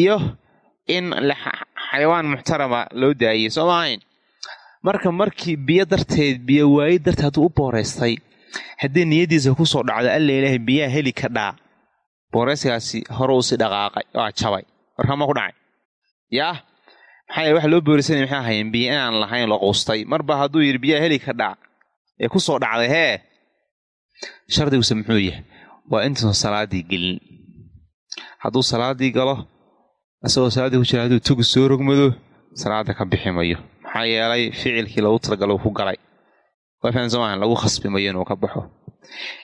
iyo in xayawaan muxtarama loo daayey soomahayn marka markii biyo darteed biyo waayi darteed hadduu u booreystay haddii niyaddiisa ku soo dhacdo alla ilaahay biyaha heli ka dhaa booreysigaasi hore uu si dhaqaaqay waa jabay warkama ku dhacay. Yaah maxaa waxa loo boorisanaya maxay ahayeen biyo inaan lahayn la quustay. Marba hadduu yidhi biyaha heli ka dhac. Ee ku soo dhacday hee? Shardiguse muxuu yahay waa intuusan salaaddii gelin. Hadduu salaaddii galo isagoo salaaddii ku jira hadduu tugu soo rogmado salaadda ka bixi mayo. Maxaa yeelay ficilkii lagu talagalo ku galay. Soomaahan lagu khasbi mayo inuu ka baxo.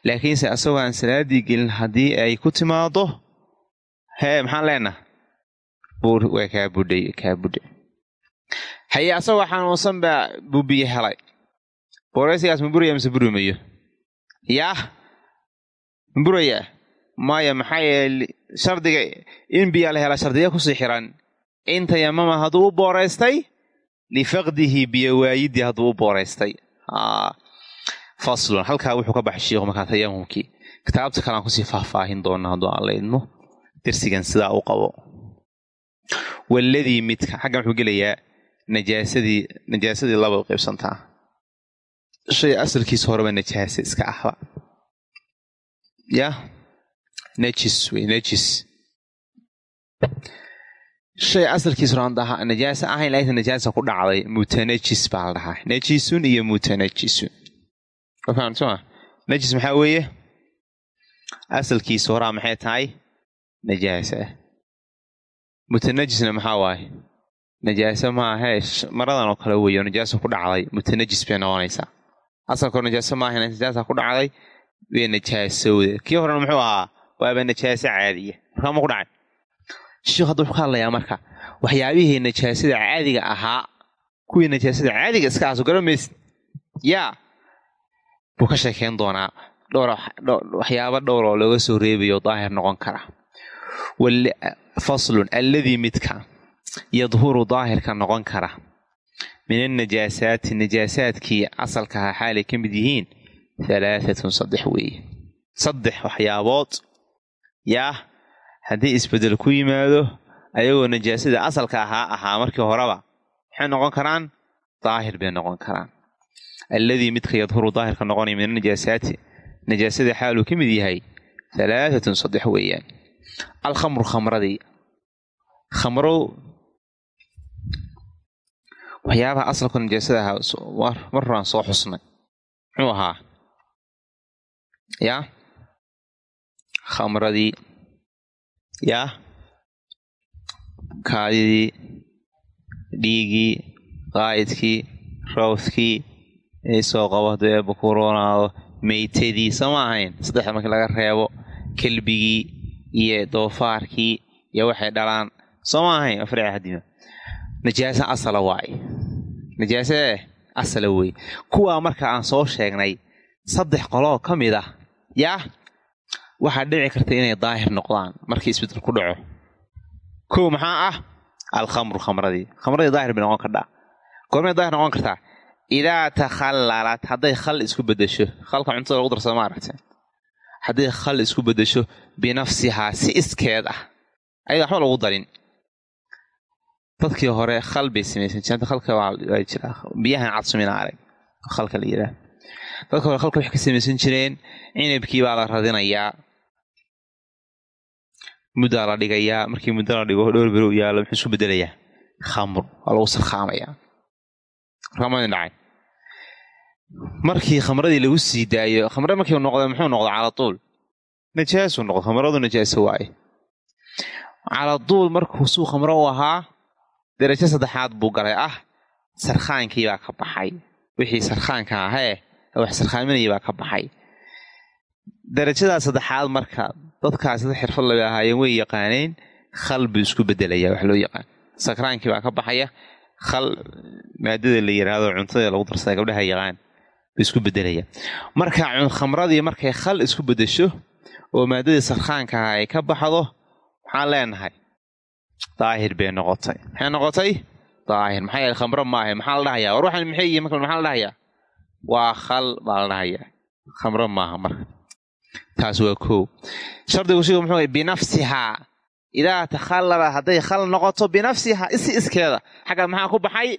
Laakiinse asagoo aan salaaddii gelin haddii ay ku timaado hee maxaan leenaha buur waa kaa budhay kaa budhay haye asagoo xanuunsan baa buu biyo helay booreysigaas ma buraya mise buri mayo yaah ma burayaa maya maxaa yeele shardiga in biyaa la helaa shardiga ku sii xiran in tayamama hadduu u booreystay lifaqdihi biyo waayidii hadduu u booreystay faslun halkaa wuxuu ka baxay shiikhu markaa tayamumkii kitaabta kalean ku sii faahfaahin doona hadduu aan la idmo darsigan sidaa u qabo. Waladii midka xaggan wuxuu gelayaa najaasadii najaasadii laba qaybsantaa shay asalkiisa horeba najaase iska ahba ya? Najis wey najis. Shay asalkiisu najaasa ahayn laakiin najaasa ku dhacday mutanajis baa la dhahaa najisun iyo mutanajisun. Fahamsoma najis maxaa weeye? Asalkiisa horaa maxay tahay? Najaasa mutanajisna maxaa waaye najaase maahae maradan oo kale weeyo najaasa ku dhacday mutanajis bay noqonaysaa. Asalkoo najaase maaha najaasa ku dhacday way najaasowda kii horena muxuu ahaa waaba najaase caadiya markaa ma ku dhacay. Sheikh hadda wuxuu ka hadlayaa marka waxyaabihii najaasada caadiga ahaa kuwii najaasada caadiga iska ahaaso garamaysid yaa buu ka sheekeyn doonaa waxyaaba dhowr oo looga soo reebayo daahir noqon kara. Faslun alladii midka yadhuru daahirka noqon kara. Min annajaasaati najaasaadkii asalkaha xaalay ka mid yihiin halaaatun saddex weeye. Saddex waxyaabood. Yaa haddii isbeddel ku yimaado ayagoo najaasada asalka ahaa ahaa markii horeba maxay noqon karaan daahir bay noqon karaan. Alladii midka yadhuru daahirka noqonaya min anajaasaati najaasada xaaluu ka mid yahay halaaatun saddex weeyaan. Alkhamru khamradii khamro waxyaabaha asalku najaasada ahaa mar horaan soo xusnay. Muxuu ahaa? Yaa? Khamradii. Yaa? Kaadidii. Dhiigii. Qaa'idkii. Rawdkii. Soo qabo haduu eeba ku roonaado. Meytadii. Soo ma ahayn. Saddexda markii laga reebo. Kelbigii. Iyo doofaarkii. Iyo waxay dhalaan. Soo ma ahayn afreeca hadima najaasa asala waaye najaasee asala wey kuwaa marka aan soo sheegnay saddex qoloo ka mid ah yaa waxaa dhici karta inay daahir noqdaan markii isbeddel ku dhaco. Kow maxaa ah? Alkhamru khamradii. Khamradii daahir bay noqon kardhaa goormay daahir noqon kartaa? Idaa takhallalat hadday khal isku bedesho khalka cuntada lagu darsada ma aragte hadday khal isku bedesho binafsihaa si iskeed ah. Ayada waxba lagu darin dadkii hore khal bay samaysan jireen khalka waa jiraa biyahan cadsumina arag khalka la yidhaah dadka hore khalka waxay ka samaysan jireen cinabkii baa la radinayaa. Muddaa la dhigayaa. Markii muddo la dhigo dhowr bero yaalo muxuu isku bedelayaa. Khamr waa lagu sarkhaamayaa markamadin dhacay. Markii khamradii lagu sii daayo khamre markii noqda muxuu noqda calatuul najaasuu noqda khamradu najaaso waaye calatuul markuu suu khamro u ahaa darajo saddexaad buu galay. Ah sarkhaankii baa ka baxay. Wixii sarkhaanka ahee wax sarkhaaminayay baa ka baxay. Darajadaa saddexaad marka dadkaas dad xirfad labay ahaayeen way yaqaaneen khal buu isku bedelaya wax loo yaqaan. Sakraankii baa ka baxaya khal maadada la yiraahdo cuntada lagu darsada gabdhaha yaqaan buu isku bedelaya marka khamradii markay khal isku bedesho oo maadadii sarkhaanka ah ay ka baxdo maxaan leenahay daahir bay noqotay maxay noqotay daahir maxaa yeele khamro maaha maxaa la dhahayaa? War waxaan maxay yihiin marka maxaa la dhahayaa? Waa khal baa la dhahayaa. Khamro maaha marka. Taas waa koo shardigu shigu muxuu binafsihaa. Idaa takhallala hadday khal noqoto binafsihaa. Si iskeeda. Xagga maxaa ku baxay?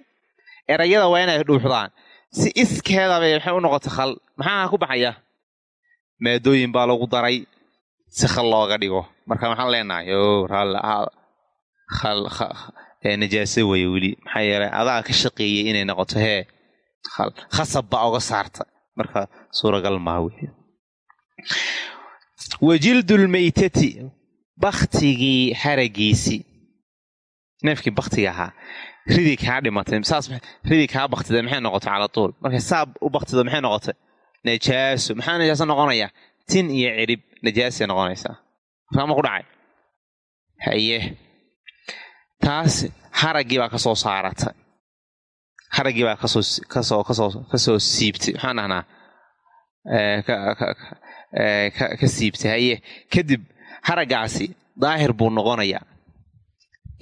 Erayada waa inay dhuuxdaan. Si iskeeda bay maxay u noqotay khal. Maxaa ku baxaya? Maadooyin baa lagu daray si khal looga dhigo. Marka maxaan leenahay o raalli khal najaaso weye weli. Maxaa yeelay adaa ka shaqeeyey inay noqoto hee khasab baa oga saarta. Marka suuragal maaha wey wajildulmeytati baktigii haragiisii neefkii baktiga ahaa. Ridii kaa dhimatay. Saas ridii kaa baktida maxay noqotay cala tuul? Markay saab u baktida maxay noqotay? Najaaso maxaa najaaso noqonaya? Tin iyo cirib. Najaasay noqonaysaa. Markaama ku dhacay? Haye taas haraggii baa ka soo saaratay haraggii baa ka soo siibtay. Maxaan dhahnaa ka siibtay. Haye kadib haraggaasi daahir buu noqonayaa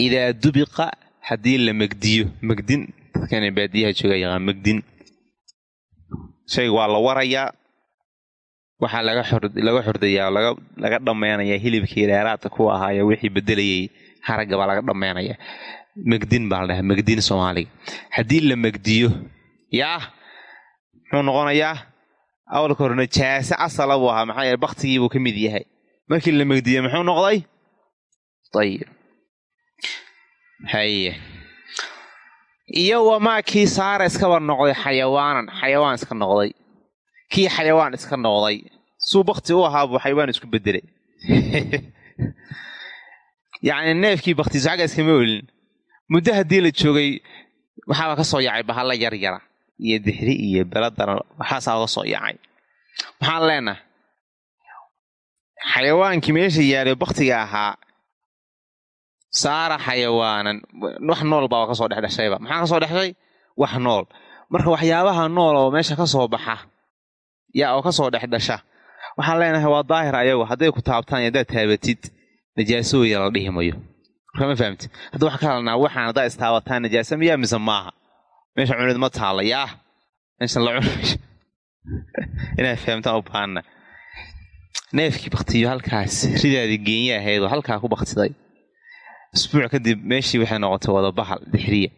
idaa dubiqa haddii la megdiyo megdin dadkan baadiyaha jooga yaqaan megdin shayga waa la warayaa waxaa laga xordayaa laga dhammaynayaa hilibkii dheeraadka ku ahaayo wixii bedelayay haragga baa laga dhammaynaya megdin baa la dhahaa megdin soomaaliga haddii la megdiyo yaa muxuu noqonayaa? Awalka hore najaase asala buu ahaa maxaa yeele baktigiibuu ka mid yahay. Markii la megdiyey muxuu noqday? Ayib haye iyo wamaa kii saara iskaba noqday xayawaanan xayawaan iska noqday. Kii xayawaan iska noqday. Suu bakti u ahaa buu xayawaan isku bedelay yacni neefkii baktiisu xagga iskama olin. Muddo haddii la joogay waxaaba ka soo yaacay bahalla yar yara iyo dixri iyo beladana waxaasaa uga soo yaacay maxaan leenahay xayawaankii meesha yaalay baktiga ahaa saara xayawaanan wax nool baa ka soo dhexdhashayba maxaa ka soo dhexshay wax nool. Marka waxyaabaha nool oo meesha ka soo baxa yaa oo ka soo dhexdhasha waxaan leenahay waa daahir ayagu hadday ku taabtaan haddaad taabatid najaasooya la dhihi mayo markama fahamti? Hadda waxaa ka hadalnaa waxaan haddaa istaabataan najaasa miyaa? Mise maaha? Meesha cunid ma taalla yaa meesha la cun inaad fahamtaan u baahana neefkii baktiyo halkaas ridaadii geenya ahayd oo halkaa ku baktiday isbuuc kadib meeshii waxay noqotay wada bahal dixriya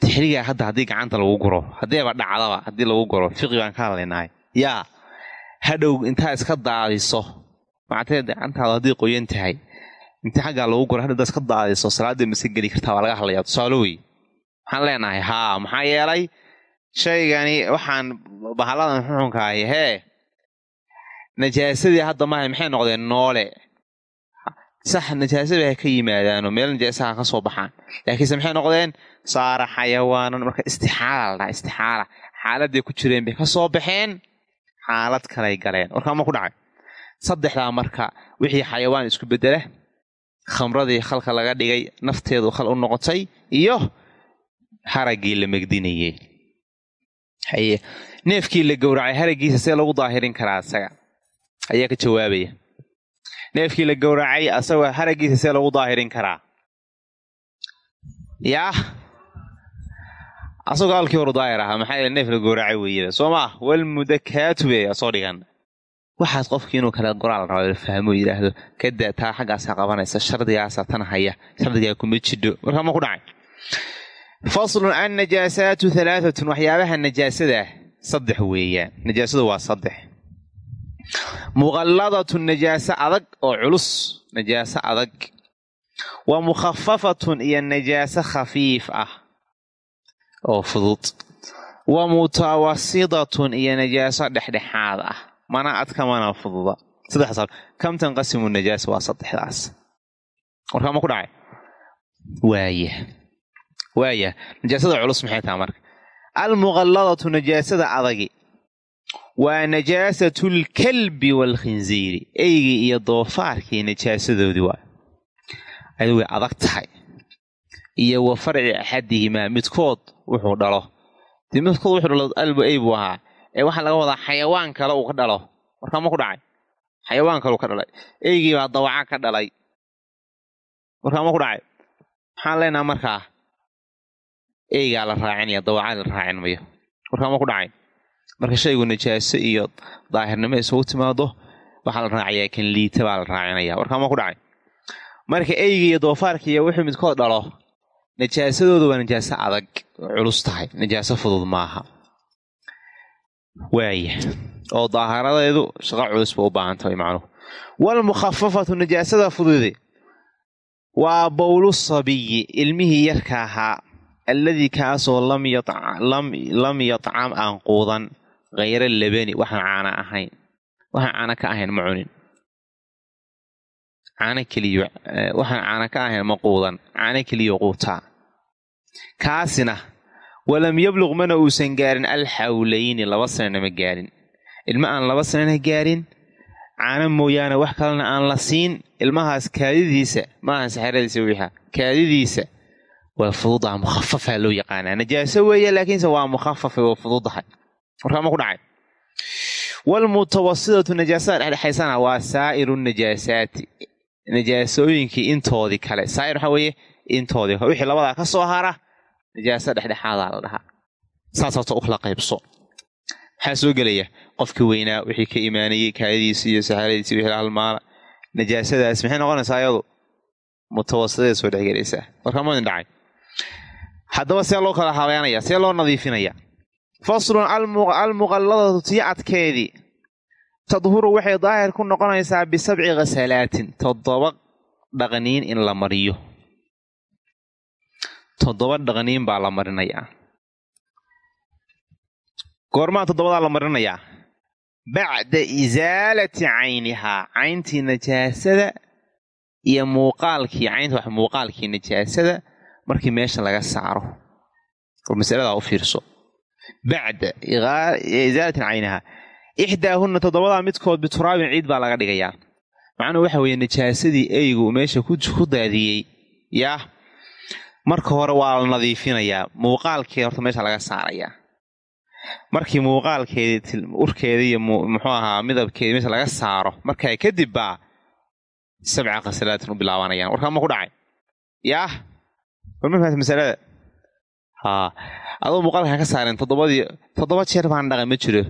dixriga hadda haddii gacanta lagu guro haddiiba dhacdaba haddii lagu guro fiqi baan ka hadlaynahay yaa hadhow intaa iska daadiso. Mactee gacantaada haddii qoyan tahay intii xaggaa lagu guro hadhow intaa iska daadiso salaadii ma iska geli kartaa waa laga hadlayaa. Tusaalo wey waxaan leenahay? Haa maxaa yeelay shaygani waxaan bahalladan xuxunka ahi hee najaasadii hadda maahay maxay noqdeen noole? Sax najaasada ha ka yimaadaano meel najaasaha ka soo baxaan. Laakiinse maxay noqdeen? Saara xayawaanan marka istixaala la dhaha istixaala. Xaaladay ku jireen bay ka soo baxeen xaalad kalay galeen. Warkaama ku dhacay? Saddexdaa marka wixii xayawaan isku bedela khamradii khalka laga dhigay nafteedu khal u noqotay iyo haraggii la megdinayey haye neefkii la gowracay haraggiisa see lagu daahirin karaa isaga ayaa ka jawaabaya. Neefkii la gowracay asagoo haraggiisa see lagu daahirin karaa? Yaah! Asagoo halkii horu daahir ahaa maxaa yeele neef la gowracay weeyaba soo maa walmudakaatu be soo dhigan waxaas qofkii inuu kale goraal rabo fahmo yidhaahdo kada taa xaggaasaa qabanaysa shardigaasa tan haya shardigaa kuma jidho. Warkaa ma ku dhacay? Faslun annajaasaatu halaatatun waxyaabaha najaasadaa saddex weeyaan. Najaasadu waa saddex. Muqalladatu najaaso adag oo culus najaaso adag. Wa mukhafafatun iyo najaaso khafiif ah oo fudud. Wa mutawasidatun iyo najaaso dhexdhexaad ah mana adka mana fududa. Saddexdaas kam tanqasimu najaasa waa saddexdaas. Warkaa ma ku dhacay? Waaya waaya najaasada culus maxay taha marka? Almuqalladatu najaasada adagi. Waa najaasatlkalbi waalkhinziiri eygii iyo doofaarkii najaasadoodii waa. Adu way adag tahay. Iyo wa farci axadihimaa midkood wuxuu dhalo. Dee midkood wuxuu dhalo albu ey buu ahaa ee waxaa laga wadaa xayawaan kale uu ka dhalo. Warkaa ma ku dhacay. Xayawaan kale ka dhalay. Eygii baa dawaca ka dhalay. Warkaa ma ku dhacay. Maxaan leenaha markaa? Eygaa la raacinaya dawacaa la raacin mayo. Warkaa ma ku dhacay. Marka shaygu najaaso iyo daahirnimo isugu timaado waxaa la raacayaa kan liita baa la raacinaya. Warkaa ma ku dhacay. Marka eyga iyo doofaarka iyo wuxuu midkood dhalo najaasadooda waa najaaso adag culus tahay. Najaaso fudud maaha waaya oo daaharadeedu shaqo culus ba u baahan tahay macnuhu walmukhafafatu najaasada fudude waa bowlu sabiyi ilmihii yarka ahaa alladii kaasoo lam yatcam aan quudan khayra labani waxaan caana ahayn. Waxaan caana ka ahayn ma cunin. Caana keliyo waxaan caana ka ahayn ma quudan. Keliyo quutaa. Kaasina walam yabluq mana uusan gaarin alxawlayni laba sanana ma gaarin. Ilma aan laba sanana gaarin caana mooyaane wax kalena aan la siin ilmahaas kaadidiisa maahan saxaradiisa wiixa kaadidiisa. Waa fududaha mukhafafa loo yaqaanaa. Najaaso weeye laakiinse waa mukhafafa waa fududahay warkaa ma ku dhacay. Walmutawasidatu najaasada dhexdhexaysana waa saa'iru najaasaati. Najaasooyinkii intoodii kale. Saa'ir waxaa weeye intoodii. Wixii labadaa ka soo hara najaasa dhexdhexaadaa la dhahaa. Saas horta u qaybso. Maxaa soo gelaya qofkii weynaa wixii ka imaanayey kaayadiisi iyo saxaradiisi wixii la najaasadaas maxay noqonaysaa ayadu? Mutawasidaday soo dhexgelaysaa. Warkaa ma idin dhacay. Haddaba see loo kala habeenaya see loo nadiifinaya. Faslun almuqalladatu tii tadhuru waxay daahir ku noqonaysaa bisabci khasalaatin toddoba dhaqniin in la mariyo toddoba dhaqniin baa la marinayaa. Goormaa toddobadaa la marinayaa. Bacda isaalati caynihaa cayntii najaasada iyo muuqaalkii caynta wax muuqaalkii najaasada markii meesha laga saaro. Oo masaladaa u fiirso. Bacda isaalatin caynihaa. Ixdaahunna toddobadaa midkood bituraabin ciid baa laga dhigayaa. Macnuhu waxa weeye najaasadii eygu meesha ku daadiyey. Yaa marka hore waa la nadiifinayaa. Muuqaalkeeda horta meesha laga saarayaa. Markii muuqaalkeedii urkeeda iyo muxuu ahaa midabkeedii meesha laga saaro markaa kadib baa sabca khasalaatin u bilaabanayaan. Warkaa ma ku dhacay? Yaah warma masalada? Haa. Adoo muuqaalkaa ka saaren toddobadii toddoba jeer baan dhaqan ma jiro.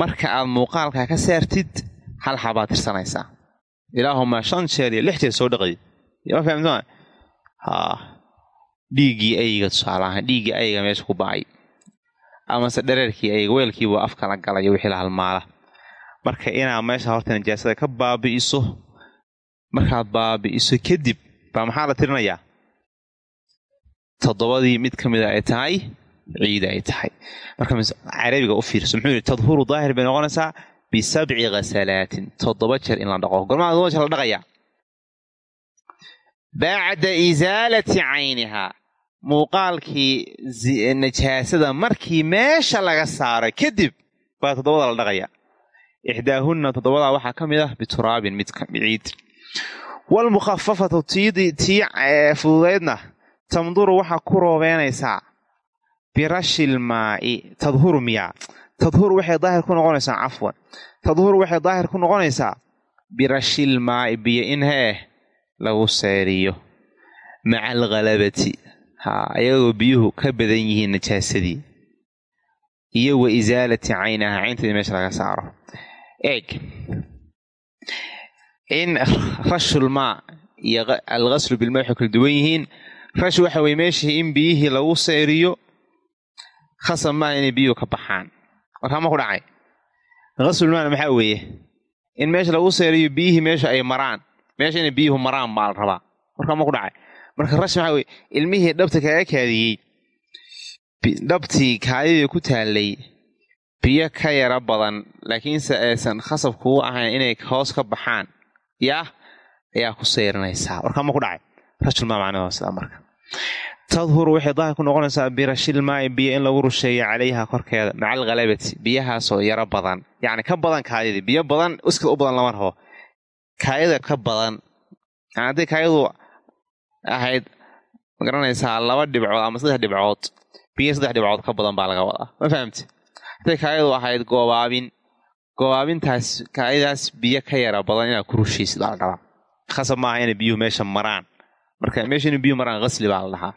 Marka aad muuqaalkaa ka saartid hal xabaad tirsanaysaa? Ilaahuma shan jeer iyo lix jeer soo dhaqay. Ma fahamtama haa dhiiggii ayga tusaale ahaan dhiiggii ayga meesha ku ba'ay. Amase dhareerkii ayga weelkiibuu afka la galayo wixii la halmaala marka inaad meesha horta najaasada ka baabi'iso markaad baabi'iso kadib baa maxaa la tirinayaa? Toddobadii mid ka mida ay tahay ciida ay tahay. Marka carabiga u fiirso muxuu yidhi tadhuru daahir bay noqonaysaa bisabci khasalaatin toddoba jeer in la dhaqo. Gormaa toddoba jeer la dhaqayaa. Bacda isaalati caynihaa muuqaalkii najaasada markii meesha laga saaray kadib baa toddobada la dhaqayaa ixdaahunna toddobadaa waxaa ka mid ah bituraabin mid ciid waalmukhafafatu tiidii tii tamduru waxaa ku roobeynaysaa birashil maa'i tadhuru miyaa tadhuru waxay daahir ku noqonaysaa cafwan. Tadhuru waxay daahir ku noqonaysaa birashil maa'i biyo in heeh lagu seeriyo. Maca alkhalabati haa ayagoo biyuhu ka badan yihiin najaasadii iyo wa isaalati caynaha caynteedii meesha laga saaro. Eeg. In rashulmaa iyo alghaslu bilmaa waxay kala duwan yihiin. Rash waxa weye meeshii in biyihii lagu seeriyo khasab maa inay biyuhu ka baxaan. Warkaa ma ku dhacay? Ghaslulmaana maxaa weeye? In meesha lagu seeriyo biyihii meesha ay maraan meesha inay biyuhu maraan baa la rabaa. Warkaa ma ku dhacay marka rash maxaa weye ilmihii dhabta kaga kaadiyey dhabtii kaadidii ku taallay biyo ka yara badan laakiinse aysan khasab kugu ahayn inay hoos ka baxaan yaa ayaa ku sayrinaysaa warkaa ma ku dhacay. Rashulmaa macnaha sidaa marka. Tadhuru waxay daahir ku noqonaysaa birashil maa'i biyo in lagu rusheeyo calayha korkeeda maca alkhalabati biyahaasoo yaro badan. Yacni ka badan kaadidii biyo badan iskada u badan lama rabo. Kaayada ka badan yani hadday kaayadu ahayd ma garanaysaa laba dhibcood ama saddex dhibcood biyo saddex dhibcood ka badan baa laga wadaa. Ma fahamte hadday kaayadu ahayd goobaabin goobaabintaas kaayadaas biyo ka yara badan inaad ku rushaysid baa la rabaa khasab maaha inay biyuhu meesha maraan. Marka meesha inay biyuhu maraan hasli baa la dhahaa.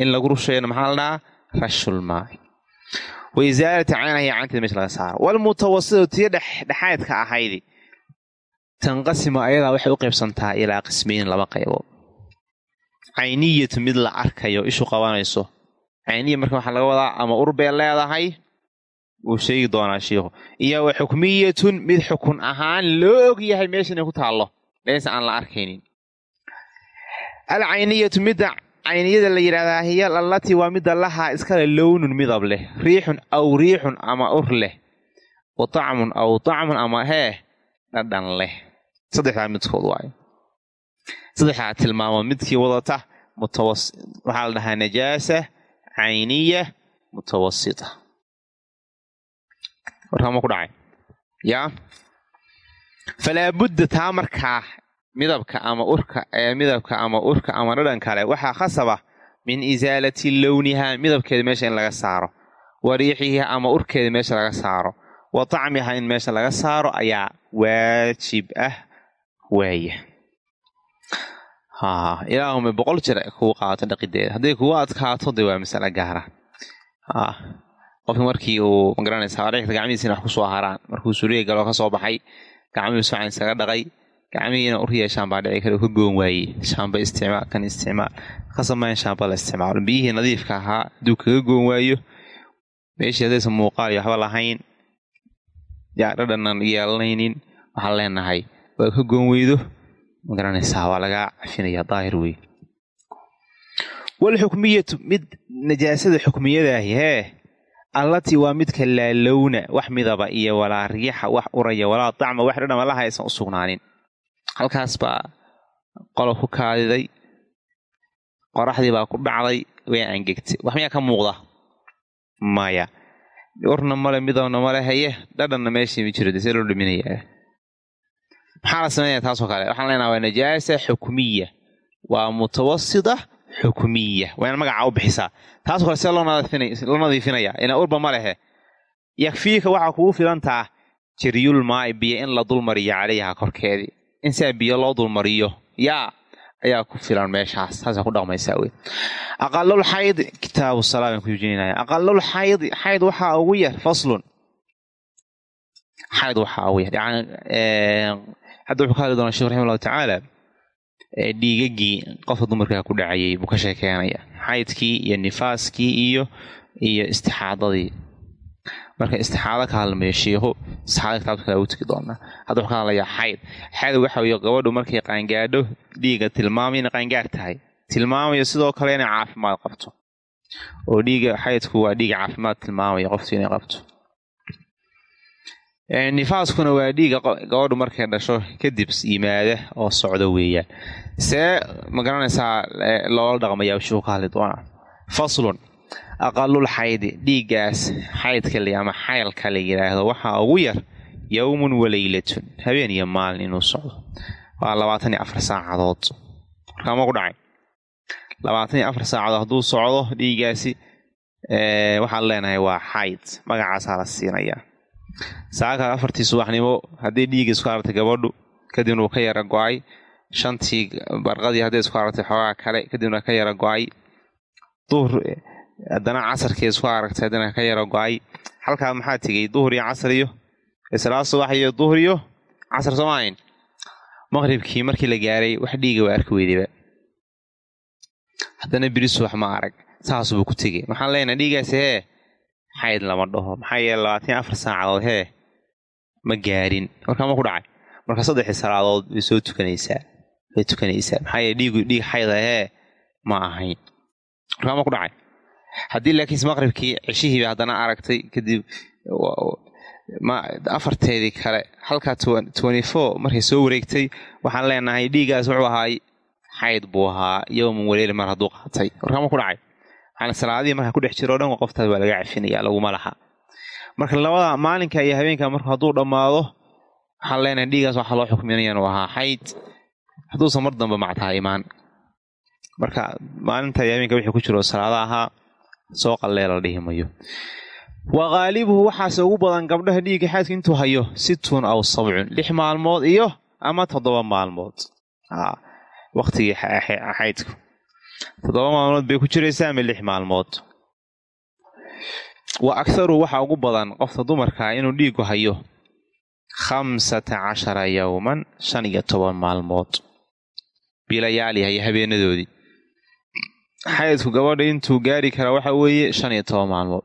In lagu rusheeyana maxaa la dhahaa? Rashulmaai wa isaalati caynahi canteed meesha laga saaro. Walmutawasitatu tii dhexdhexaadka ahaydi tanqasimu ayadaa waxay u qaybsantaa ilaa qismayn laba qaybood cayniyatu mid la arkayo ishu qabanayso. Cayniya marka waxaa laga wadaa ama urbee leedahay wuu sheegi doonaa shiikhu iyo wa xukmiyatun mid xukun ahaan loo og yahay meesha inay ku taallo. Leesa aan la arkaynin. Alcayniyatu midda cayniyada la yidhahdaa hiya allatii waa midda lahaa iskale lownun midab leh riixun aw riixun ama ur leh wa tacmun aw tacmun ama hee dhadhan leh. Saddexdaa midkood waayo saddexdaa tilmaamo midkii wadata waxaa la dhahaa najaasa cayniya mutawasita. Warkama ku dhacay. Yaa falaa budda taa markaa midabka ama urka ee midabka ama urka ama dhadhan kale waxaa khasaba min isaalati lownihaa midabkeeda meesha in laga saaro wa riixiha ama urkeeda meesha laga saaro wa tacmiha in meesha laga saaro ayaa waajib ah waaya ha ilaahuma boqol jir kugu qaato dhaqideeda hadday kugu adkaato de waa masale gaara. Ha. Qofki markii uu magaranaysa areexda gacmihiisina wax ku soo haraan markuu suuriya galoo ka baxay gacmihii sucan isaga dhaqay gacmihiina ur yeeshaan dhici kara ka goon waayey. Shaamba isticmaal kan isticmaal. Khasabmaa in shaamba la isticmaalo biyihii nadiifka ahaa hadduu kaga goon waayo meeshii haddaysan muuqaal iyo waxba lahayn yaa dhadhanan yeelanaynin waxaan leenahay waa ka goon weydo ma garanaysaa waa lagaa cafinaya daahir wey. Walxukmiyatu mid najaasada xukmiyadaahi hee allatii waa midka laalowna wax midaba iyo walaa riixa wax uraya walaa dacma wax dhadhama laha aysan u sugnaanin. Halkaas baa qolob ku kaadiday qoraxdii baa ku dhacday way angegtay wax miyaa ka muuqda? Maya. Urna male midabna male dhadhanna meeshii ma jiro see loo dhaminayaa maxaa la sameynaya taasoo kale? Waxaan leenaha waa najaasa xukmiya waa mutawasita xukmiya waa inaad u bixisaa. Taasoo kale see loo nadiifinaya. Inaa urba ma lehe. Yakfiika waxaa kugu filantaa jiryul maai biyo in la dulmariyo calayha korkeedii in siaa biyo loo dulmariyo. Yaa ayaa ku filan meeshaas. Taasaa ku dhaqmaysaa wey aqalul xayd kitaabu salaa ku joojinaya aqalul xaydi xayd waxaa ugu yar faslun. Xayd waxaa ugu yar. Yani hadda wuxuu ka hadli doonaa shekh raxima allahu tacaala dhiigagii qofka dumarkaa ku dhacayay buu ka sheekeenaya xaydkii iyo nifaaskii iyo iyo istixaadadii. Marka istixaado ka hadlamayo shiikhu istixaada kitaabka kale u tegi doonaa. Hadda wuxuu ka hadlayaa xayd xayd waxa weeye gabadhu markay qaangaadho dhiiga tilmaamay inay qaangaar tahay. Tilmaamayo sidoo kale inay caafimaad qabto. Oo dhiiga xaydku waa dhiiga caafimaad tilmaamaya qoftu inay qabto nifaaskuna waa dhiiga gabadhu markay dhasho kadib yimaada oo socdo weeyaan. See ma garanaysaa loola dhaqmayaa shuu ka hadli doonaa faslun. Aqalul xaydi dhiiggaas xaydka li ama xaylka la yidhaahdo waxaa ugu yar yowmun waleylatun habeen iyo maalin inuu socdo. Waa labaatan iyo afar saacadood. Markaama ku dhacay. Labaatan iyo afar saacadood hadduu socdo dhiiggaasi waxaan leenahay waa xayd. Magacaasaa la siinayaa saaka afartii subaxnimo haddii dhiigga isku aragtay gabadhu kadibna uu ka yara go'ay. Shantii barqadii hadday isku aragtay xoogaa kale kadibna ka yara go'ay. Duhur haddana casarkii isku aragtay haddana ka yara go'ay. Halkaa maxaa tegey? Duhur iyo casar iyo? Islaa subax iyo duhur iyo? Casar soomaahayn maqribkii markii la gaaray wax dhiiga waa arki weydayba haddana biri subax ma arag. Saasubuu ku tegey. Maxaan leenahay dhiigaasi hee xayd lama dhaho maxaa yeele labaatan iyo afar saacadood hee ma gaarin markaa ma ku dhacay marka saddexii salaadood way soo tukanaysaa way tukanaysaa maxaa yeele dhiigu dhiig xayda hee ma ahayn. Markaa ma ku dhacay haddii laakiinse maqribkii ceshihiiba haddana aragtay kadib afarteedii kale halkaa twenty four markay soo wareegtay waxaan leenahay dhiiggaas wuxuu ahaay xayd buu ahaa yowman waleeli mar hadduu qaatay. Markaa ma ku dhacay salaadihii markaa ku dhex jiro o dhan qoftaas waa laga cafinaya laguma laha. Marka labada maalinka iyo habeenka marku hadduu dhammaado waxaan leenahay dhiiggaas waxaa loo xukminaya inuu ahaa xayd hadduusan mar dambe mactaha imaan marka maalinta iyo habeenka wixii ku jiro salaada ahaa soo qallee dhihi mayo. Wa qaalibuhu waxaase ugu badan gabdhaha dhiigga xaydka intuu hayo situn aw sabcun lix maalmood iyo ama toddoba maalmood. Waktigii xaydku toddoba maalmood bay ku jiraysaa ama lix maalmood. Wa akharu waxaa ugu badan qofta dumarkaa inuu dhiigu hayo khamsata cashara yowman shan iyo toban maalmood. Bilayaal yahay habeenadoodii xaydku gabadha intuu gaari karaa waxa weeye shan iyo toban maalmood.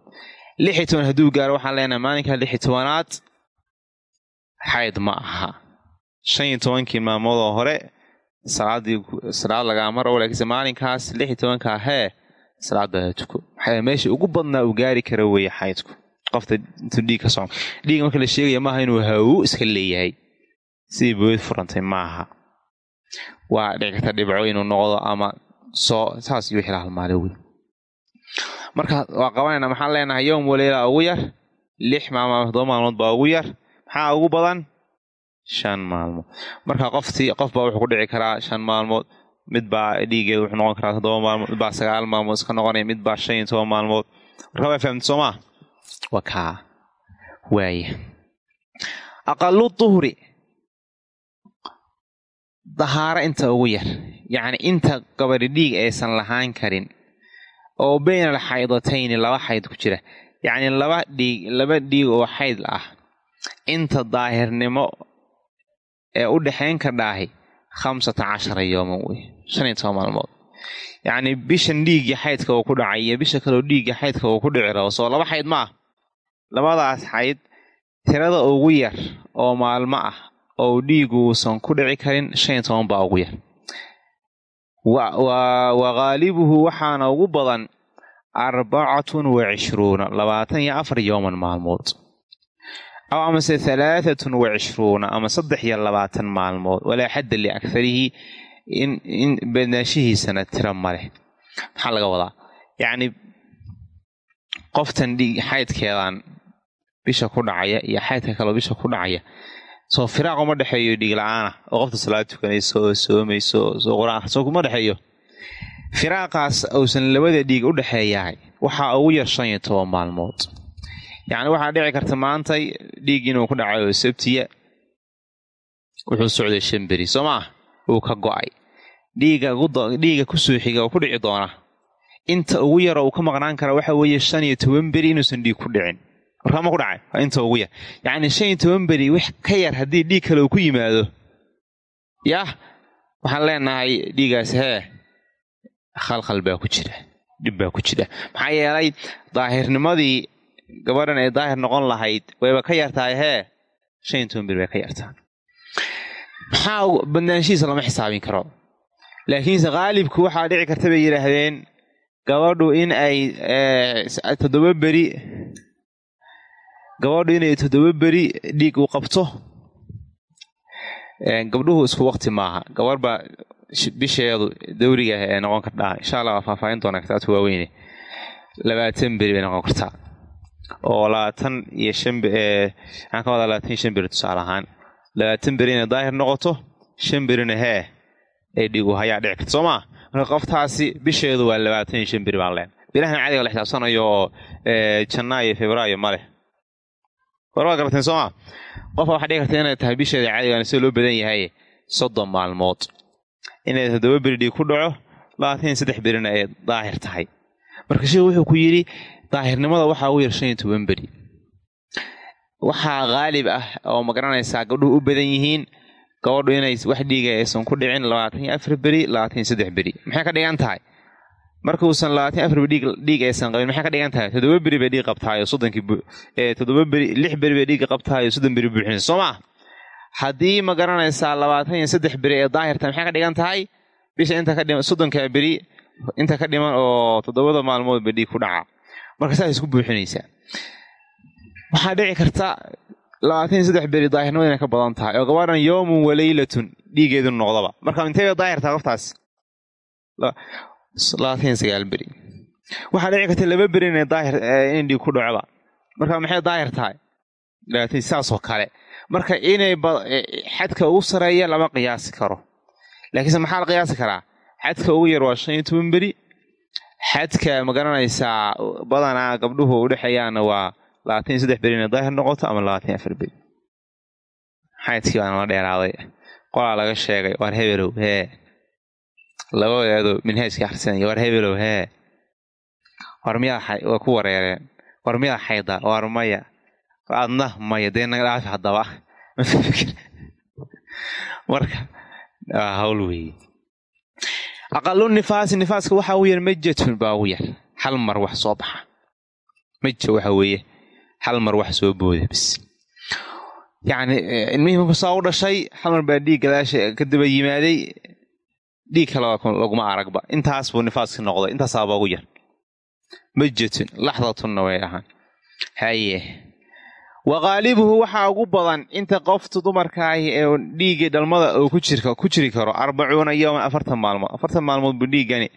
Lix iyo toban hadduu gaaro waxaan leenahay maalinka lix iyo tobanaad xayd ma aha. Shan iyo tobankii maalmood oo hore salaadii salaad lagaa mar oo laakiinse maalinkaas lix iyo tobankaa hee salaada tuko maxaa meesha ugu badnaa uu gaari kara weeye xaydku qofta intuu dhiig ka socon. Dhiig marka la sheegaya maaha inuu hawo iska leeyahay. Sidii bood furantay maaha waa dhici karta dhibco inuu noqdo ama soo saas iyo wixii la wey marka waa qabanayna maxaan leenahay yowm waleela ugu yar lix maalmood todoba maalmood baa ugu yar. Maxaa ugu badan shan maalmood. Marka qoftii qof baa wuxuu ku dhici karaa shan maalmood mid baa dhiigeedu wuxuu noqon karaa toddoba maalmood mid baa sagaal maalmood iska noqonaya mid baa shan iyo toban maalmood. Marka waa fahamta soo maa waa kaa waaya aqalu duhri. Dahaaro inta ugu yar yacni inta gabadhi dhiig aysan lahaan karin oo bayna al xaydatayni laba xayd ku jira. Yacni laba dhiig laba dhiig oo xayd ah. Inta daahirnimo ee u dhexayn kardhaahi khamsata cashara yooman wey shan iyo toban maalmood. Yacni bishan dhiiggii xaydka uu ku dhacay iyo bisha kaleo dhiiggii xaydka uu ku dhici soo laba xayd ma ah. Labadaas xayd tirada ugu yar oo maalmo ah oo dhiigu uusan ku dhici karin shan iyo toban baa ugu yar. Wa ghaalibuhu waxaana ugu badan arbacatun wa cishruuna labaatan iyo afar yooman maalmood aw amase halaaatun wa cishruuna ama saddex iyo labaatan maalmood walaa xadda liakarihi in badnaanshihiisana tira maleh maxaa laga wadaa yacni qoftan dhiig xaydkeedan bisha ku dhacaya iyo xaydka kaleo bisha ku dhacaya soo firaaq uma dhexeeyo dhiig la'aana oo qofta salaad tukanayso oo soomayso soo qur'aan soo kuma dhexeeyo firaaqaas uusan labada dhiig u dhexeeyahay waxaa ugu yar shan iyo toban maalmood yacni waxaa dhici karta maantay dhiig inuu ku dhacay oo sabtiya wuxuu socday shan beri soo maah uu ka go'ay. Dhiiga ku soo xiga oo ku dhici doona. Inta ugu yara uu ka maqnaan kara waxa weeye shan iyo toban beri inuusan dhiig ku dhicin. Warkaama ku dhacay inta ugu yar. Yacni shan iyo toban beri wax ka yar haddii dhiig kale uu ku yimaado. Yah waxaan leenahay dhiigaas hee khalkhal baa ku jira dhib baa ku jira. Maxaa yeelay daahirnimadii gabadhan ay daahir noqon lahayd wayba ka yartahay hee? Shan beri bay ka yartahay maxaa badnaanshihiisa lama xisaabin karo. Laakiinse khaalibku waxaa dhici karta bay yidhaahdeen gabadhu in ay toddoba beri gabadhu inay toddoba beri dhiig u qabto gabdhuhu isku wakti maaha. Gabadhba bisheedu dawriga ee noqon kardhaa insha allah waa faahfaahin doona kitaabta waaweyne labaatan beri bay noqon kartaa oo labaatan iyo shan maxaan ka wadaa labaatan iyo shan beri tusaale ahaan. Labaatan beri inay daahir noqoto shan berina hee ee dhigu hayaa dhici karta soo maa marka qoftaasi bisheedu waa labaatan iyo shan beri baan leen bilahan cadiga la xisaabsanayo oo janaayo febraayo maleh war waa garateen soo maa qofka waxaa dhici karta inay tahay bisheeda cadigan sida loo badan yahay soddon maalmood. Inay toddoba beri dhiig ku dhaco labaatan iyo saddex berina ay daahir tahay. Marka sheekhu wuxuu ku yidhi daahirnimada waxaa ugu yar shan iyo beri waxaa khaalib ah oo ma garanaysaa gabdhuhu u badan yihiin gabadhu inay wax dhiiga aysan ku dhicin labaatan iyo afar beri labaatan iyo saddex beri. Maxay ka dhigan tahay? Markuusan labaatan afar beri dhiig aysan qabin maxay ka dhigan tahay? Toddoba beri bay dhiig qabtaayo soddonkii toddoba beri lix beri bay dhiiga qabtaayo soddon beri buuxinaysa soo maa haddii ma garanaysaa labaatan iyo saddex beri ee daahirta maxay ka dhigan tahay? Bisha inta ka dhiman soddonka beri inta ka dhiman oo toddobada maalmood bay dhiig ku dhaca marka saas isku buuxinaysaa waxaa dhici karta labaatan iyo saddex beri daahirnimada inay ka badan tahay oo gabadhan yowmun waleylatun dhiigeedu noqdaba marka intay bay daahirtaa qoftaas labaatan sagaal beri. Waxaa dhici karta laba beri inay daahir in dhiig ku dhacoba marka maxay daahir tahay? Labaatan saasoo kale. Marka inay xadka ugu sareeya lama qiyaasi karo. Laakiinse maxaa la qiyaasi karaa? Xadka ugu yar waa shan iyo toban beri xadka ma garanaysaa badanaa gabdhuhu udhexeeyaana waa labaatan iyo saddex beri inay daahir noqoto ama labaatan iyo afar beri xaydkii baa nala dheeraaday. Qolaa laga sheegay war hebelow hee. Labadeedu minhaajka akhrisanaya war hebelow hee. War miyaa waa ku wareereen war miyaa xayda war maya. Adna maya dee naga dhaafi haddaba. Marka hawl weeye aqalu nifaasi nifaaska waxaa u yar majatun baa ugu yar. Hal mar wax soo baxa. Maja waxa weeye. Hal mar wax soo booda bis yacni ilmihii marku saa u dhashay hal mar baa dhiig gadaasha kadaba yimaaday. Dhiig kale laguma aragba. Intaas buu nifaaski noqday. Intaasaaba ugu yar. Majatun laxdatunna way ahaan. Haye wa qaalibuhu waxaa ugu badan inta qoftu dumarkaahi ee dhiiggii dhalmada uu ku jiri karo arbacuuna yowman afartan maalmood afartan maalmood buu dhiiggani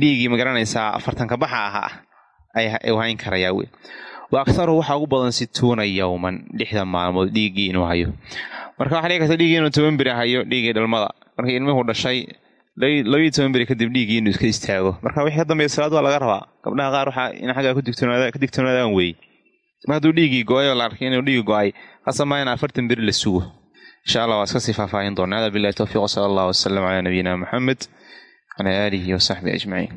dhiiggii ma garanaysaa afartanka baxa ahaa u hayn karayaa wey wa akharuhu waxaa ugu badan situuna yowman lixdan maalmood dhiiggii inuu hayo. Marka waxa dhigi karta dhiiggii inuu toban beri hayo dhiiggii dhalmada. Markii ilmuhu dhashay labiyi toban beri kadib dhiiggii inuu iska istaago. Marka wixii ka dambeya salaad waa laga rabaa. Gabdhaha qaar waxaa in xaggaa ka digtoonaadaan weeye mar hadduu dhiiggii go'ay la arkay inuu dhiigi go'ay hasamaa in afartan beri la sugo. Insha allah waa iska sii faahfaahin doona hada billahi towfiiq wsala allah wasalam calaa nabiyina muxamed wcalaa aalihi wasaxbihi ajmaciin